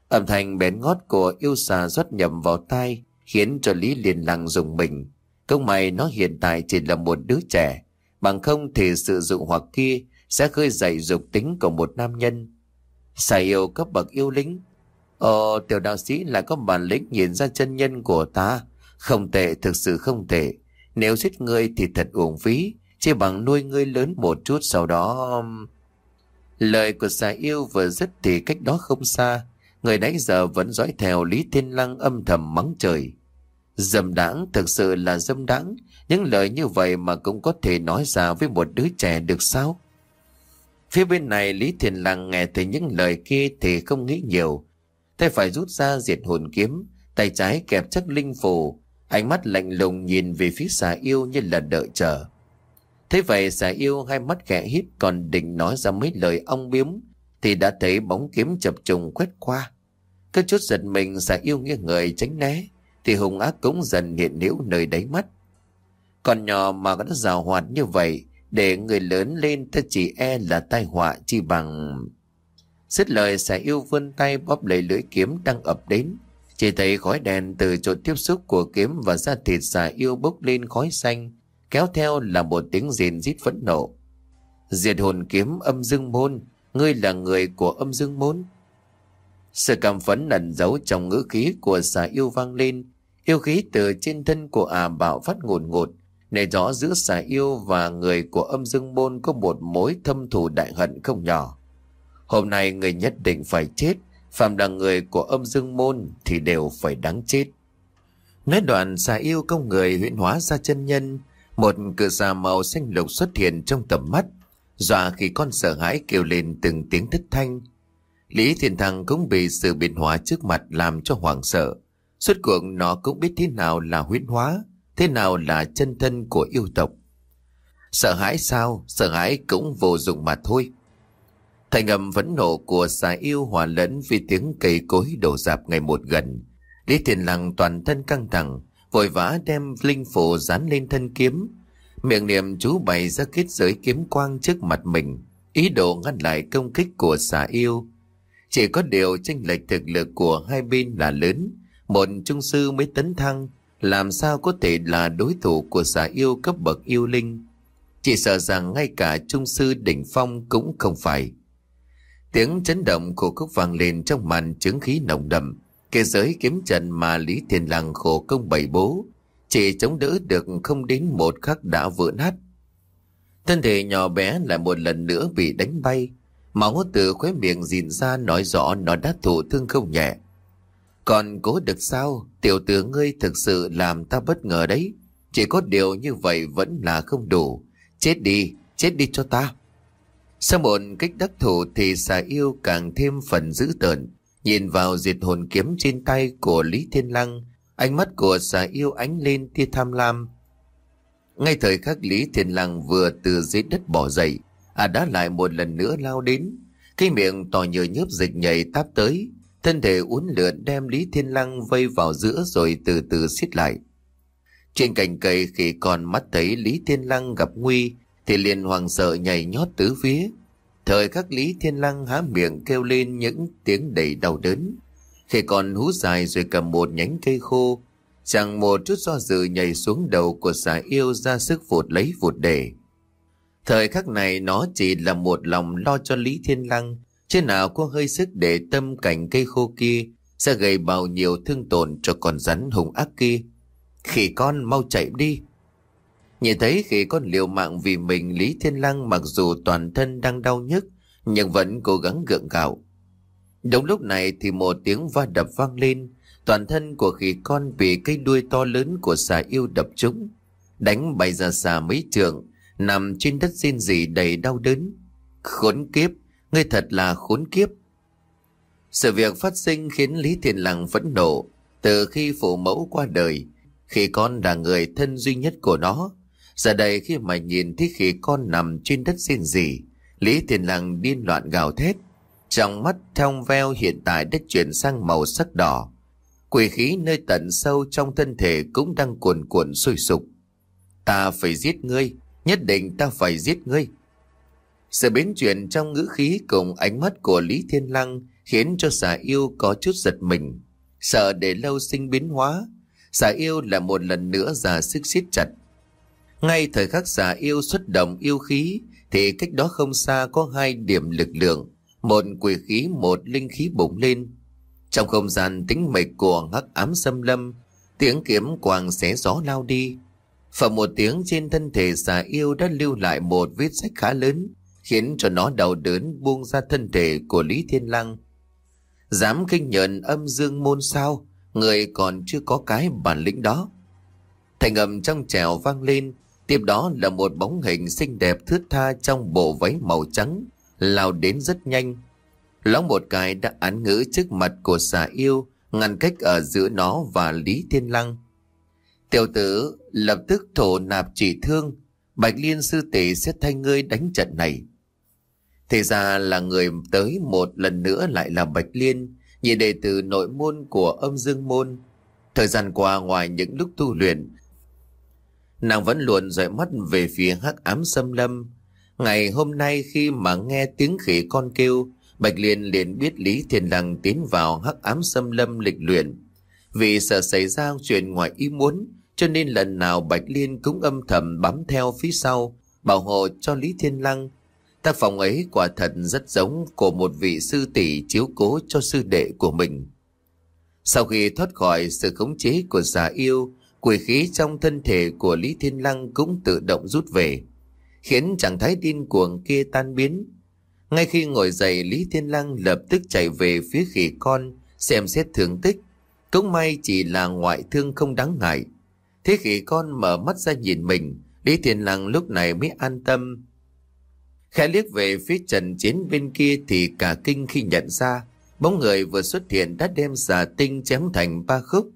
Âm thanh bén ngót của yêu xà rót nhầm vào tai khiến cho Lý liền lặng dùng mình. Công mày nó hiện tại chỉ là một đứa trẻ, bằng không thì sự dụ hoặc kia sẽ khơi dậy dục tính của một nam nhân. Xà yêu cấp bậc yêu lính. Ồ, tiểu đạo sĩ lại có bản lĩnh nhìn ra chân nhân của ta. Không tệ, thực sự không tệ. Nếu giết ngươi thì thật uổng phí, chỉ bằng nuôi ngươi lớn một chút sau đó... Um, lời của xà yêu vừa dứt thì cách đó không xa, người nãy giờ vẫn dõi theo Lý Thiên Lăng âm thầm mắng trời. Dâm đãng thực sự là dâm đãng, những lời như vậy mà cũng có thể nói ra với một đứa trẻ được sao? Phía bên này Lý Thiên Lăng nghe thấy những lời kia thì không nghĩ nhiều. Tay phải rút ra diệt hồn kiếm, tay trái kẹp chắc linh phù, ánh mắt lạnh lùng nhìn về phía xà yêu như là đợi chờ. Thế vậy xà yêu hai mắt khẽ hít còn định nói ra mấy lời ong biếm thì đã thấy bóng kiếm chập trùng quét qua. Cứ chút giật mình xà yêu nghiêng người tránh né thì hùng ác cũng dần hiện hữu nơi đáy mắt. Còn nhỏ mà đã rào hoạt như vậy để người lớn lên ta chỉ e là tai họa chi bằng... Xích lời xà yêu vươn tay bóp lấy lưỡi kiếm đang ập đến. Chỉ thấy khói đèn từ chỗ tiếp xúc của kiếm và da thịt xà yêu bốc lên khói xanh kéo theo là một tiếng rền rít phẫn nộ. Diệt hồn kiếm âm dương môn, ngươi là người của âm dương môn. Sự cảm phấn nẩn giấu trong ngữ khí của xà yêu vang lên, Yêu khí từ trên thân của ả bạo phát ngột ngột, nề rõ giữa xà yêu và người của âm dương môn có một mối thâm thù đại hận không nhỏ. Hôm nay người nhất định phải chết, phạm là người của âm dương môn thì đều phải đáng chết. Nói đoạn xà yêu công người huyễn hóa ra chân nhân, một cửa xà màu xanh lục xuất hiện trong tầm mắt, dọa khi con sợ hãi kêu lên từng tiếng thất thanh. Lý Thiên Thăng cũng bị sự biến hóa trước mặt làm cho hoảng sợ. Suốt cuộc nó cũng biết thế nào là huyễn hóa, thế nào là chân thân của yêu tộc. Sợ hãi sao? Sợ hãi cũng vô dụng mà thôi. Thành âm vẫn nộ của xà yêu hòa lẫn vì tiếng cây cối đổ dạp ngày một gần. Lý Thiên Lăng toàn thân căng thẳng, vội vã đem linh phù dán lên thân kiếm. Miệng niệm chú bày ra kết giới kiếm quang trước mặt mình, ý đồ ngăn lại công kích của xà yêu. Chỉ có điều tranh lệch thực lực của hai bên là lớn, một trung sư mới tấn thăng, làm sao có thể là đối thủ của xà yêu cấp bậc yêu linh. Chỉ sợ rằng ngay cả trung sư đỉnh phong cũng không phải. Tiếng chấn động của khúc vang lên trong màn chứng khí nồng đậm, kề giới kiếm trận mà Lý Thiên Lăng khổ công bày bố, chỉ chống đỡ được không đến một khắc đã vỡ nát. Thân thể nhỏ bé lại một lần nữa bị đánh bay, máu từ khóe miệng dìn ra nói rõ nó đã thụ thương không nhẹ. Còn cố được sao, tiểu tử ngươi thực sự làm ta bất ngờ đấy. Chỉ có điều như vậy vẫn là không đủ. Chết đi, chết đi cho ta. Sau một cách đắc thủ thì xà yêu càng thêm phần dữ tợn. Nhìn vào diệt hồn kiếm trên tay của Lý Thiên Lăng, ánh mắt của xà yêu ánh lên tia tham lam. Ngay thời khắc Lý Thiên Lăng vừa từ dưới đất bỏ dậy, à đã lại một lần nữa lao đến. Cái miệng to nhờ nhớp dịch nhảy táp tới, thân thể uốn lượn đem Lý Thiên Lăng vây vào giữa rồi từ từ xiết lại. Trên cành cây khi còn mắt thấy Lý Thiên Lăng gặp nguy, thì liền hoàng sợ nhảy nhót tứ phía. Thời khắc Lý Thiên Lăng há miệng kêu lên những tiếng đầy đau đớn. Khi còn hú dài rồi cầm một nhánh cây khô, chẳng một chút do dự nhảy xuống đầu của xà yêu ra sức vụt lấy vụt để. Thời khắc này nó chỉ là một lòng lo cho Lý Thiên Lăng, chứ nào có hơi sức để tâm cảnh cây khô kia sẽ gây bao nhiêu thương tổn cho con rắn hùng ác kia. Khỉ con mau chạy đi. Nhìn thấy khi con liều mạng vì mình Lý Thiên Lăng mặc dù toàn thân đang đau nhức nhưng vẫn cố gắng gượng gạo. Đúng lúc này thì một tiếng va đập vang lên toàn thân của khỉ con bị cây đuôi to lớn của xà yêu đập trúng đánh bay ra xà mấy trường nằm trên đất xin dị đầy đau đớn. Khốn kiếp, ngươi thật là khốn kiếp. Sự việc phát sinh khiến Lý Thiên Lăng phẫn nộ từ khi phụ mẫu qua đời khi con là người thân duy nhất của nó Giờ đây khi mà nhìn thấy khỉ con nằm trên đất xin gì, Lý Thiên Lăng điên loạn gào thét. Trong mắt thong veo hiện tại đã chuyển sang màu sắc đỏ. Quỷ khí nơi tận sâu trong thân thể cũng đang cuồn cuộn sôi sục. Ta phải giết ngươi, nhất định ta phải giết ngươi. Sự biến chuyển trong ngữ khí cùng ánh mắt của Lý Thiên Lăng khiến cho xà yêu có chút giật mình. Sợ để lâu sinh biến hóa, xà yêu là một lần nữa già sức siết chặt ngay thời khắc giả yêu xuất động yêu khí thì cách đó không xa có hai điểm lực lượng, một quỷ khí một linh khí bùng lên. Trong không gian tính mịch của hắc ám xâm lâm, tiếng kiếm quàng xé gió lao đi. Và một tiếng trên thân thể giả yêu đã lưu lại một vết sách khá lớn, khiến cho nó đau đớn buông ra thân thể của Lý Thiên Lăng. Dám kinh nhận âm dương môn sao, người còn chưa có cái bản lĩnh đó. Thành âm trong trèo vang lên, Tiếp đó là một bóng hình xinh đẹp thướt tha trong bộ váy màu trắng, lao đến rất nhanh. Lóng một cái đã án ngữ trước mặt của xà yêu, ngăn cách ở giữa nó và Lý Thiên Lăng. Tiểu tử lập tức thổ nạp chỉ thương, Bạch Liên sư tỷ sẽ thay ngươi đánh trận này. Thì ra là người tới một lần nữa lại là Bạch Liên, nhị đệ tử nội môn của âm dương môn. Thời gian qua ngoài những lúc tu luyện, Nàng vẫn luôn dõi mắt về phía hắc ám xâm lâm. Ngày hôm nay khi mà nghe tiếng khỉ con kêu, Bạch Liên liền biết Lý Thiên Lăng tiến vào hắc ám xâm lâm lịch luyện. Vì sợ xảy ra chuyện ngoài ý muốn, cho nên lần nào Bạch Liên cũng âm thầm bám theo phía sau, bảo hộ cho Lý Thiên Lăng. Tác phòng ấy quả thật rất giống của một vị sư tỷ chiếu cố cho sư đệ của mình. Sau khi thoát khỏi sự khống chế của giả yêu, quỷ khí trong thân thể của Lý Thiên Lăng cũng tự động rút về, khiến trạng thái điên cuồng kia tan biến. Ngay khi ngồi dậy Lý Thiên Lăng lập tức chạy về phía khỉ con, xem xét thương tích. Cũng may chỉ là ngoại thương không đáng ngại. Thế khỉ con mở mắt ra nhìn mình, Lý Thiên Lăng lúc này mới an tâm. Khẽ liếc về phía trần chiến bên kia thì cả kinh khi nhận ra bóng người vừa xuất hiện đã đem giả tinh chém thành ba khúc.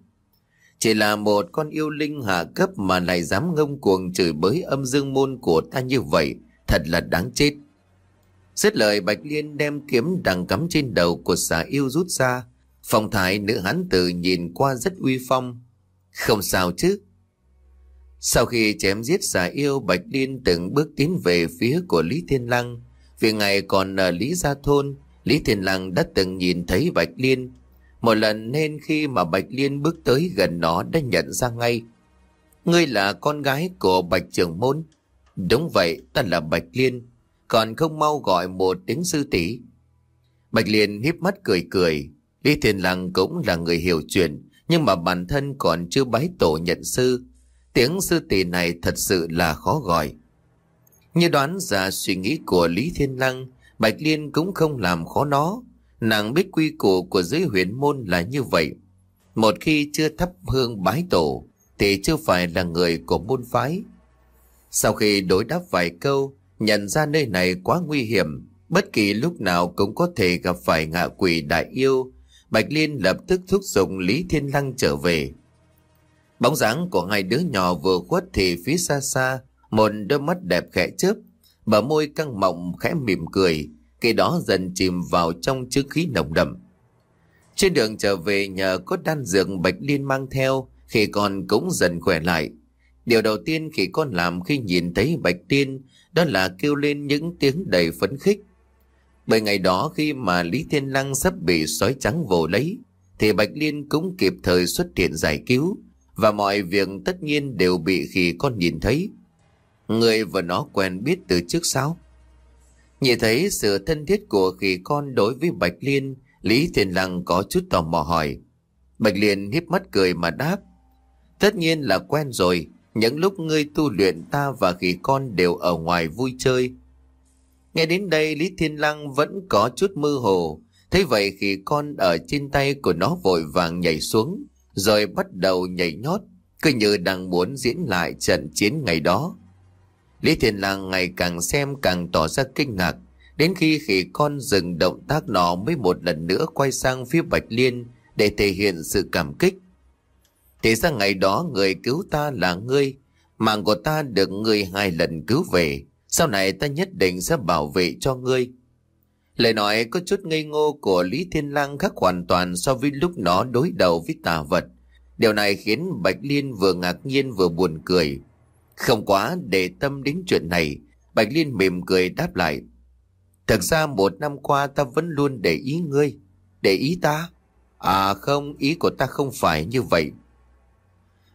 Chỉ là một con yêu linh hạ cấp mà lại dám ngông cuồng chửi bới âm dương môn của ta như vậy, thật là đáng chết. Xét lời Bạch Liên đem kiếm đằng cắm trên đầu của xà yêu rút ra, phong thái nữ hán tử nhìn qua rất uy phong. Không sao chứ. Sau khi chém giết xà yêu, Bạch Liên từng bước tiến về phía của Lý Thiên Lăng. Vì ngày còn ở Lý Gia Thôn, Lý Thiên Lăng đã từng nhìn thấy Bạch Liên. Một lần nên khi mà Bạch Liên bước tới gần nó đã nhận ra ngay. Ngươi là con gái của Bạch Trường Môn. Đúng vậy, ta là Bạch Liên. Còn không mau gọi một tiếng sư tỷ. Bạch Liên híp mắt cười cười. Lý Thiên Lăng cũng là người hiểu chuyện. Nhưng mà bản thân còn chưa bái tổ nhận sư. Tiếng sư tỷ này thật sự là khó gọi. Như đoán ra suy nghĩ của Lý Thiên Lăng, Bạch Liên cũng không làm khó nó. Nàng biết quy củ của giới huyền môn là như vậy. Một khi chưa thắp hương bái tổ, thì chưa phải là người của môn phái. Sau khi đối đáp vài câu, nhận ra nơi này quá nguy hiểm, bất kỳ lúc nào cũng có thể gặp phải ngạ quỷ đại yêu, Bạch Liên lập tức thúc giục Lý Thiên Lăng trở về. Bóng dáng của hai đứa nhỏ vừa khuất thì phía xa xa, một đôi mắt đẹp khẽ chớp, bờ môi căng mọng khẽ mỉm cười, Cây đó dần chìm vào trong chữ khí nồng đậm. Trên đường trở về nhờ có đan dược Bạch Liên mang theo, khi con cũng dần khỏe lại. Điều đầu tiên khi con làm khi nhìn thấy Bạch Tiên đó là kêu lên những tiếng đầy phấn khích. Bởi ngày đó khi mà Lý Thiên Lăng sắp bị sói trắng vồ lấy, thì Bạch Liên cũng kịp thời xuất hiện giải cứu, và mọi việc tất nhiên đều bị khi con nhìn thấy. Người và nó quen biết từ trước sao? Nhìn thấy sự thân thiết của khỉ con đối với Bạch Liên, Lý Thiên Lăng có chút tò mò hỏi. Bạch Liên hiếp mắt cười mà đáp. Tất nhiên là quen rồi, những lúc ngươi tu luyện ta và khỉ con đều ở ngoài vui chơi. Nghe đến đây Lý Thiên Lăng vẫn có chút mơ hồ, thế vậy khỉ con ở trên tay của nó vội vàng nhảy xuống, rồi bắt đầu nhảy nhót, cứ như đang muốn diễn lại trận chiến ngày đó. Lý Thiên Lang ngày càng xem càng tỏ ra kinh ngạc, đến khi khỉ con dừng động tác nó mới một lần nữa quay sang phía Bạch Liên để thể hiện sự cảm kích. Thì ra ngày đó người cứu ta là ngươi, mạng của ta được ngươi hai lần cứu về, sau này ta nhất định sẽ bảo vệ cho ngươi. Lời nói có chút ngây ngô của Lý Thiên Lang khác hoàn toàn so với lúc nó đối đầu với tà vật. Điều này khiến Bạch Liên vừa ngạc nhiên vừa buồn cười. Không quá để tâm đến chuyện này, Bạch Liên mỉm cười đáp lại. Thật ra một năm qua ta vẫn luôn để ý ngươi. Để ý ta? À không, ý của ta không phải như vậy.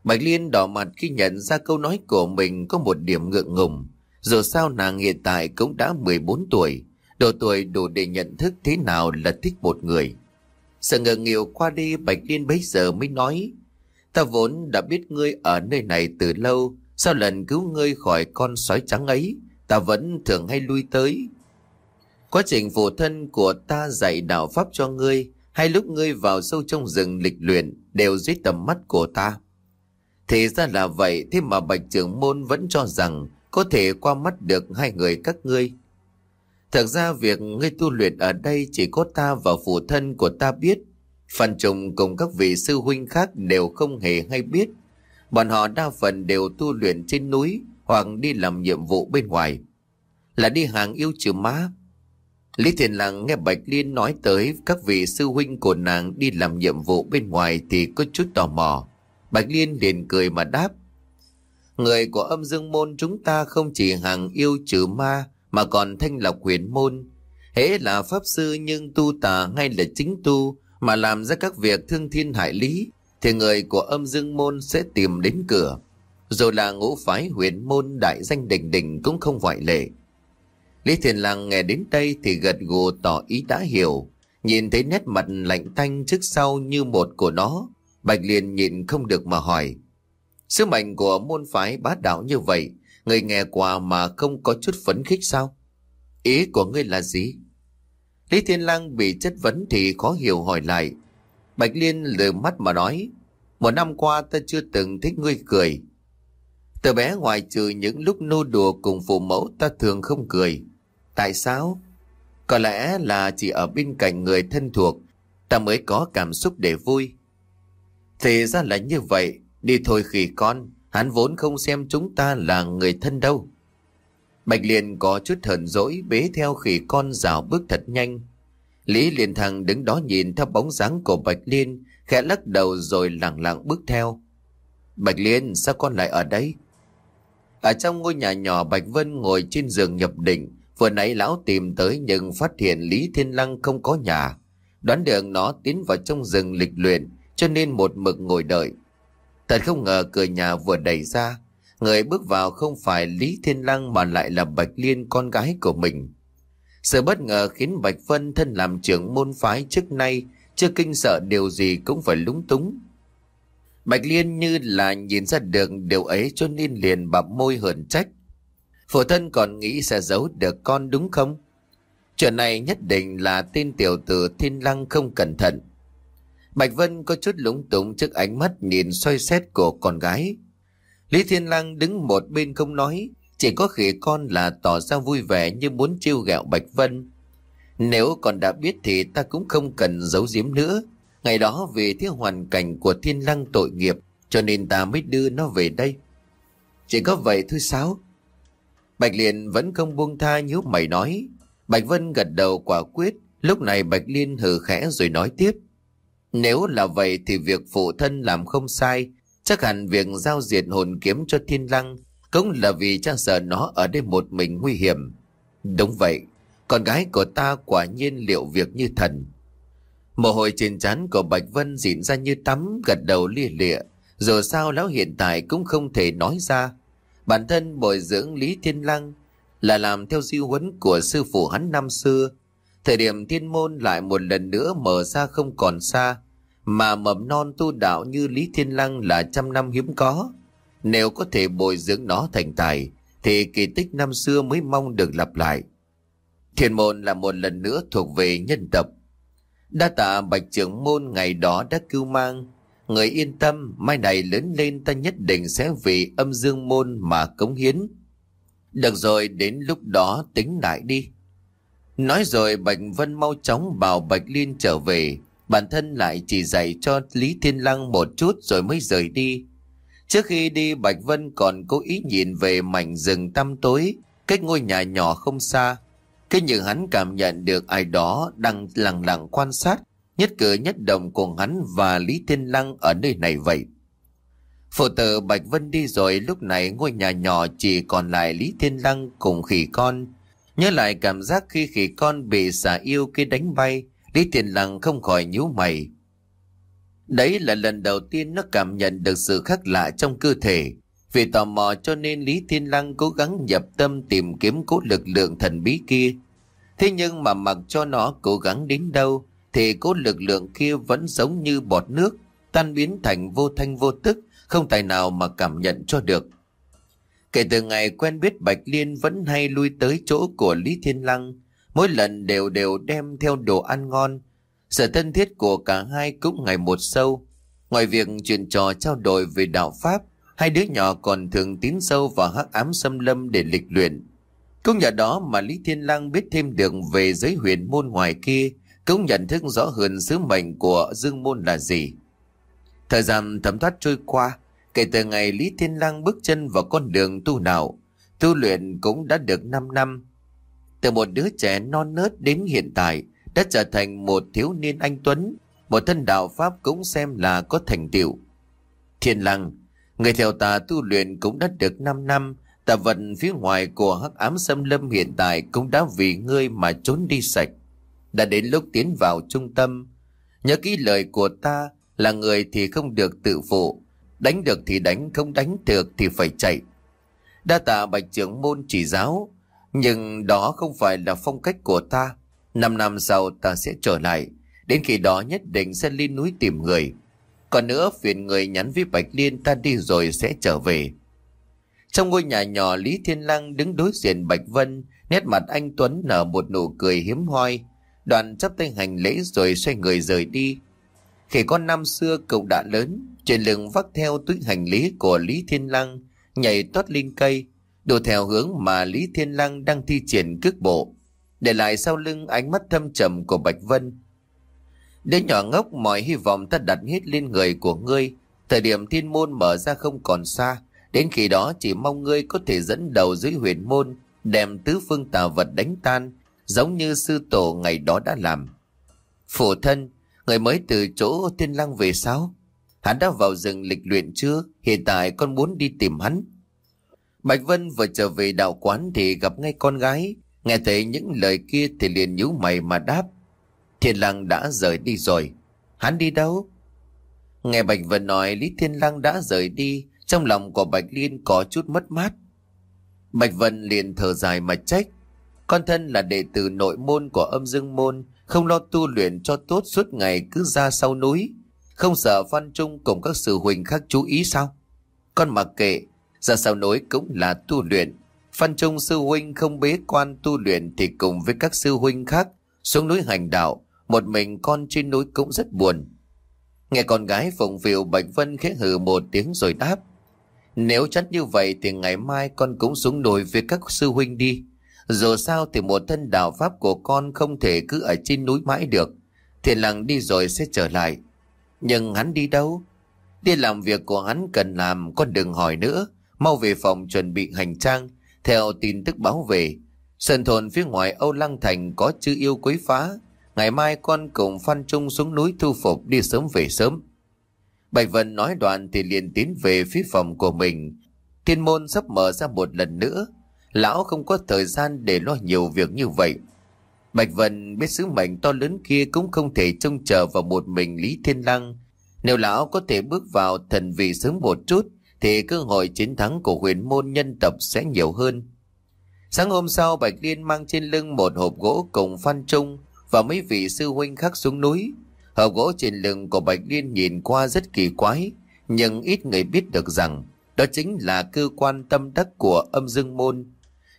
Bạch Liên đỏ mặt khi nhận ra câu nói của mình có một điểm ngượng ngùng. Dù sao nàng hiện tại cũng đã 14 tuổi, độ tuổi đủ để nhận thức thế nào là thích một người. Sợ ngờ nghịu qua đi Bạch Liên bấy giờ mới nói, ta vốn đã biết ngươi ở nơi này từ lâu, sau lần cứu ngươi khỏi con sói trắng ấy, ta vẫn thường hay lui tới. Quá trình phụ thân của ta dạy đạo pháp cho ngươi, hay lúc ngươi vào sâu trong rừng lịch luyện đều dưới tầm mắt của ta. Thì ra là vậy, thế mà Bạch trưởng môn vẫn cho rằng có thể qua mắt được hai người các ngươi. Thật ra việc ngươi tu luyện ở đây chỉ có ta và phụ thân của ta biết. Phan Trùng cùng các vị sư huynh khác đều không hề hay biết. Bọn họ đa phần đều tu luyện trên núi hoặc đi làm nhiệm vụ bên ngoài. Là đi hàng yêu trừ má. Lý Thiền Lăng nghe Bạch Liên nói tới các vị sư huynh của nàng đi làm nhiệm vụ bên ngoài thì có chút tò mò. Bạch Liên liền cười mà đáp. Người của âm dương môn chúng ta không chỉ hàng yêu trừ ma mà còn thanh lọc huyền môn. Hễ là pháp sư nhưng tu tà hay là chính tu mà làm ra các việc thương thiên hại lý thì người của âm dương môn sẽ tìm đến cửa. Rồi là ngũ phái huyền môn đại danh đình đình cũng không ngoại lệ. Lý Thiền Lăng nghe đến đây thì gật gù tỏ ý đã hiểu. Nhìn thấy nét mặt lạnh tanh trước sau như một của nó, Bạch liền nhịn không được mà hỏi. Sứ mệnh của môn phái bá đạo như vậy, người nghe qua mà không có chút phấn khích sao? Ý của ngươi là gì? Lý Thiên Lang bị chất vấn thì khó hiểu hỏi lại. Bạch Liên lừa mắt mà nói, một năm qua ta chưa từng thích ngươi cười. Từ bé ngoài trừ những lúc nô đùa cùng phụ mẫu ta thường không cười. Tại sao? Có lẽ là chỉ ở bên cạnh người thân thuộc, ta mới có cảm xúc để vui. Thì ra là như vậy, đi thôi khỉ con, hắn vốn không xem chúng ta là người thân đâu. Bạch liền có chút hờn dỗi bế theo khỉ con rào bước thật nhanh. Lý liền thằng đứng đó nhìn theo bóng dáng của Bạch Liên, khẽ lắc đầu rồi lặng lặng bước theo. Bạch Liên, sao con lại ở đây? Ở trong ngôi nhà nhỏ Bạch Vân ngồi trên giường nhập định, vừa nãy lão tìm tới nhưng phát hiện Lý Thiên Lăng không có nhà. Đoán được nó tiến vào trong rừng lịch luyện, cho nên một mực ngồi đợi. Thật không ngờ cửa nhà vừa đẩy ra, người bước vào không phải Lý Thiên Lăng mà lại là Bạch Liên con gái của mình. Sự bất ngờ khiến Bạch Vân thân làm trưởng môn phái trước nay chưa kinh sợ điều gì cũng phải lúng túng. Bạch Liên như là nhìn ra được điều ấy cho nên liền bập môi hờn trách. Phụ thân còn nghĩ sẽ giấu được con đúng không? Chuyện này nhất định là tên tiểu tử thiên lăng không cẩn thận. Bạch Vân có chút lúng túng trước ánh mắt nhìn soi xét của con gái. Lý Thiên Lăng đứng một bên không nói, chỉ có khỉ con là tỏ ra vui vẻ như muốn chiêu gẹo Bạch Vân. Nếu còn đã biết thì ta cũng không cần giấu giếm nữa. Ngày đó vì thiếu hoàn cảnh của thiên lăng tội nghiệp cho nên ta mới đưa nó về đây. Chỉ có vậy thôi sao? Bạch Liên vẫn không buông tha nhíu mày nói. Bạch Vân gật đầu quả quyết. Lúc này Bạch Liên hừ khẽ rồi nói tiếp. Nếu là vậy thì việc phụ thân làm không sai. Chắc hẳn việc giao diệt hồn kiếm cho thiên lăng cũng là vì cha sợ nó ở đây một mình nguy hiểm. Đúng vậy, con gái của ta quả nhiên liệu việc như thần. Mồ hôi trên trán của Bạch Vân dịn ra như tắm, gật đầu lia lịa. Dù sao lão hiện tại cũng không thể nói ra. Bản thân bồi dưỡng Lý Thiên Lăng là làm theo di huấn của sư phụ hắn năm xưa. Thời điểm thiên môn lại một lần nữa mở ra không còn xa, mà mầm non tu đạo như Lý Thiên Lăng là trăm năm hiếm có. Nếu có thể bồi dưỡng nó thành tài, thì kỳ tích năm xưa mới mong được lặp lại. Thiên môn là một lần nữa thuộc về nhân tộc. Đa tạ bạch trưởng môn ngày đó đã cứu mang. Người yên tâm, mai này lớn lên ta nhất định sẽ vì âm dương môn mà cống hiến. Được rồi, đến lúc đó tính lại đi. Nói rồi Bạch Vân mau chóng bảo Bạch Liên trở về. Bản thân lại chỉ dạy cho Lý Thiên Lăng một chút rồi mới rời đi. Trước khi đi Bạch Vân còn cố ý nhìn về mảnh rừng tăm tối, cách ngôi nhà nhỏ không xa. Thế nhưng hắn cảm nhận được ai đó đang lặng lặng quan sát nhất cử nhất động của hắn và Lý Thiên Lăng ở nơi này vậy. Phụ tử Bạch Vân đi rồi lúc này ngôi nhà nhỏ chỉ còn lại Lý Thiên Lăng cùng khỉ con. Nhớ lại cảm giác khi khỉ con bị xà yêu kia đánh bay, Lý Thiên Lăng không khỏi nhíu mày. Đấy là lần đầu tiên nó cảm nhận được sự khác lạ trong cơ thể. Vì tò mò cho nên Lý Thiên Lăng cố gắng nhập tâm tìm kiếm cố lực lượng thần bí kia. Thế nhưng mà mặc cho nó cố gắng đến đâu, thì cố lực lượng kia vẫn giống như bọt nước, tan biến thành vô thanh vô tức, không tài nào mà cảm nhận cho được. Kể từ ngày quen biết Bạch Liên vẫn hay lui tới chỗ của Lý Thiên Lăng, mỗi lần đều đều đem theo đồ ăn ngon. Sự thân thiết của cả hai cũng ngày một sâu. Ngoài việc chuyện trò trao đổi về đạo Pháp, hai đứa nhỏ còn thường tiến sâu vào hắc ám xâm lâm để lịch luyện. Cũng nhờ đó mà Lý Thiên Lang biết thêm được về giới huyền môn ngoài kia, cũng nhận thức rõ hơn sứ mệnh của dương môn là gì. Thời gian thấm thoát trôi qua, kể từ ngày Lý Thiên Lang bước chân vào con đường tu nào, tu luyện cũng đã được 5 năm. Từ một đứa trẻ non nớt đến hiện tại, đã trở thành một thiếu niên anh Tuấn, một thân đạo Pháp cũng xem là có thành tựu. Thiên Lang người theo ta tu luyện cũng đã được 5 năm, tà vật phía ngoài của hắc ám xâm lâm hiện tại cũng đã vì ngươi mà trốn đi sạch. Đã đến lúc tiến vào trung tâm. Nhớ kỹ lời của ta là người thì không được tự phụ. Đánh được thì đánh, không đánh được thì phải chạy. Đa tạ bạch trưởng môn chỉ giáo, nhưng đó không phải là phong cách của ta. Năm năm sau ta sẽ trở lại. Đến khi đó nhất định sẽ lên núi tìm người. Còn nữa phiền người nhắn với Bạch Liên ta đi rồi sẽ trở về. Trong ngôi nhà nhỏ Lý Thiên Lăng đứng đối diện Bạch Vân, nét mặt anh Tuấn nở một nụ cười hiếm hoi. Đoàn chấp tay hành lễ rồi xoay người rời đi. Khi con năm xưa cậu đã lớn, trên lưng vác theo túi hành lý của Lý Thiên Lăng, nhảy tót lên cây, đổ theo hướng mà Lý Thiên Lăng đang thi triển cước bộ, để lại sau lưng ánh mắt thâm trầm của Bạch Vân. Đứa nhỏ ngốc mọi hy vọng ta đặt hết lên người của ngươi, thời điểm thiên môn mở ra không còn xa, đến khi đó chỉ mong ngươi có thể dẫn đầu dưới huyền môn, đem tứ phương tà vật đánh tan, giống như sư tổ ngày đó đã làm. phổ thân, người mới từ chỗ thiên lăng về sao? Hắn đã vào rừng lịch luyện chưa? Hiện tại con muốn đi tìm hắn. Bạch Vân vừa trở về đạo quán thì gặp ngay con gái. Nghe thấy những lời kia thì liền nhíu mày mà đáp. Thiên Lăng đã rời đi rồi. Hắn đi đâu? Nghe Bạch Vân nói Lý Thiên Lăng đã rời đi. Trong lòng của Bạch Liên có chút mất mát. Bạch Vân liền thở dài mà trách. Con thân là đệ tử nội môn của âm dương môn. Không lo tu luyện cho tốt suốt ngày cứ ra sau núi. Không sợ Phan Trung cùng các sư huynh khác chú ý sao? Con mặc kệ, ra sau núi cũng là tu luyện. Phan Trung sư huynh không bế quan tu luyện thì cùng với các sư huynh khác xuống núi hành đạo. Một mình con trên núi cũng rất buồn. Nghe con gái phụng phiệu Bạch Vân khẽ hừ một tiếng rồi đáp. Nếu chắc như vậy thì ngày mai con cũng xuống đồi với các sư huynh đi. Dù sao thì một thân đạo pháp của con không thể cứ ở trên núi mãi được. Thiền lặng đi rồi sẽ trở lại. Nhưng hắn đi đâu? Đi làm việc của hắn cần làm, con đừng hỏi nữa. Mau về phòng chuẩn bị hành trang. Theo tin tức báo về, sân thôn phía ngoài Âu Lăng Thành có chữ yêu quấy phá. Ngày mai con cùng Phan Trung xuống núi thu phục đi sớm về sớm. Bạch Vân nói đoạn thì liền tiến về phía phòng của mình. Thiên môn sắp mở ra một lần nữa. Lão không có thời gian để lo nhiều việc như vậy. Bạch Vân biết sứ mệnh to lớn kia cũng không thể trông chờ vào một mình Lý Thiên Lăng. Nếu lão có thể bước vào thần vị sớm một chút, thì cơ hội chiến thắng của huyền môn nhân tập sẽ nhiều hơn. Sáng hôm sau Bạch Liên mang trên lưng một hộp gỗ cùng Phan Trung và mấy vị sư huynh khác xuống núi. Hộp gỗ trên lưng của Bạch Liên nhìn qua rất kỳ quái, nhưng ít người biết được rằng đó chính là cơ quan tâm đắc của âm dương môn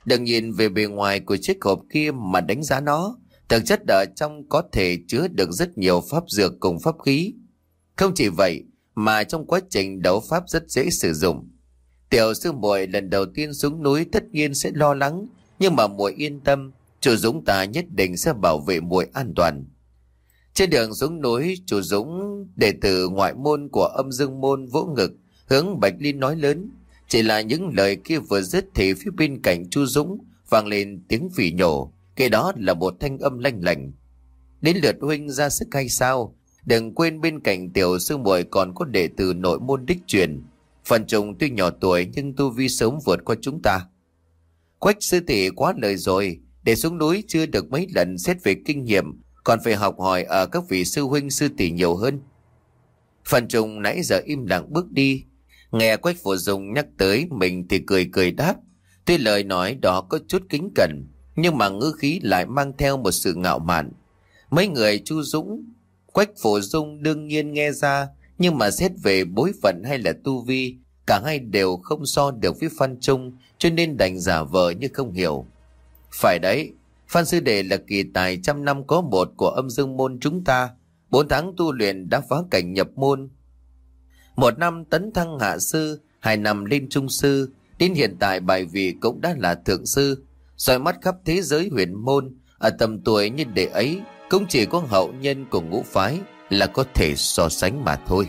Đừng nhìn về bề ngoài của chiếc hộp kia mà đánh giá nó. Thực chất ở trong có thể chứa được rất nhiều pháp dược cùng pháp khí. Không chỉ vậy, mà trong quá trình đấu pháp rất dễ sử dụng. Tiểu sư muội lần đầu tiên xuống núi tất nhiên sẽ lo lắng, nhưng mà muội yên tâm, chủ Dũng ta nhất định sẽ bảo vệ muội an toàn. Trên đường xuống núi, chủ Dũng, đệ tử ngoại môn của âm dương môn vỗ ngực, hướng Bạch Linh nói lớn. Chỉ là những lời kia vừa dứt thì phía bên cạnh Chu Dũng vang lên tiếng phỉ nhổ, kế đó là một thanh âm lanh lành. Đến lượt huynh ra sức hay sao? Đừng quên bên cạnh tiểu sư muội còn có đệ tử nội môn đích truyền. Phần trùng tuy nhỏ tuổi nhưng tu vi sớm vượt qua chúng ta. Quách sư tỷ quá lời rồi, để xuống núi chưa được mấy lần xét về kinh nghiệm, còn phải học hỏi ở các vị sư huynh sư tỷ nhiều hơn. Phần trùng nãy giờ im lặng bước đi, Nghe Quách Phổ Dung nhắc tới mình thì cười cười đáp. Tuy lời nói đó có chút kính cẩn, nhưng mà ngữ khí lại mang theo một sự ngạo mạn. Mấy người Chu Dũng, Quách Phổ Dung đương nhiên nghe ra, nhưng mà xét về bối phận hay là tu vi, cả hai đều không so được với Phan Trung, cho nên đành giả vờ như không hiểu. Phải đấy, Phan Sư Đệ là kỳ tài trăm năm có một của âm dương môn chúng ta, bốn tháng tu luyện đã phá cảnh nhập môn, một năm tấn thăng hạ sư, hai năm lên trung sư, đến hiện tại bài vị cũng đã là thượng sư. soi mắt khắp thế giới huyền môn, ở tầm tuổi như đệ ấy, cũng chỉ có hậu nhân của ngũ phái là có thể so sánh mà thôi.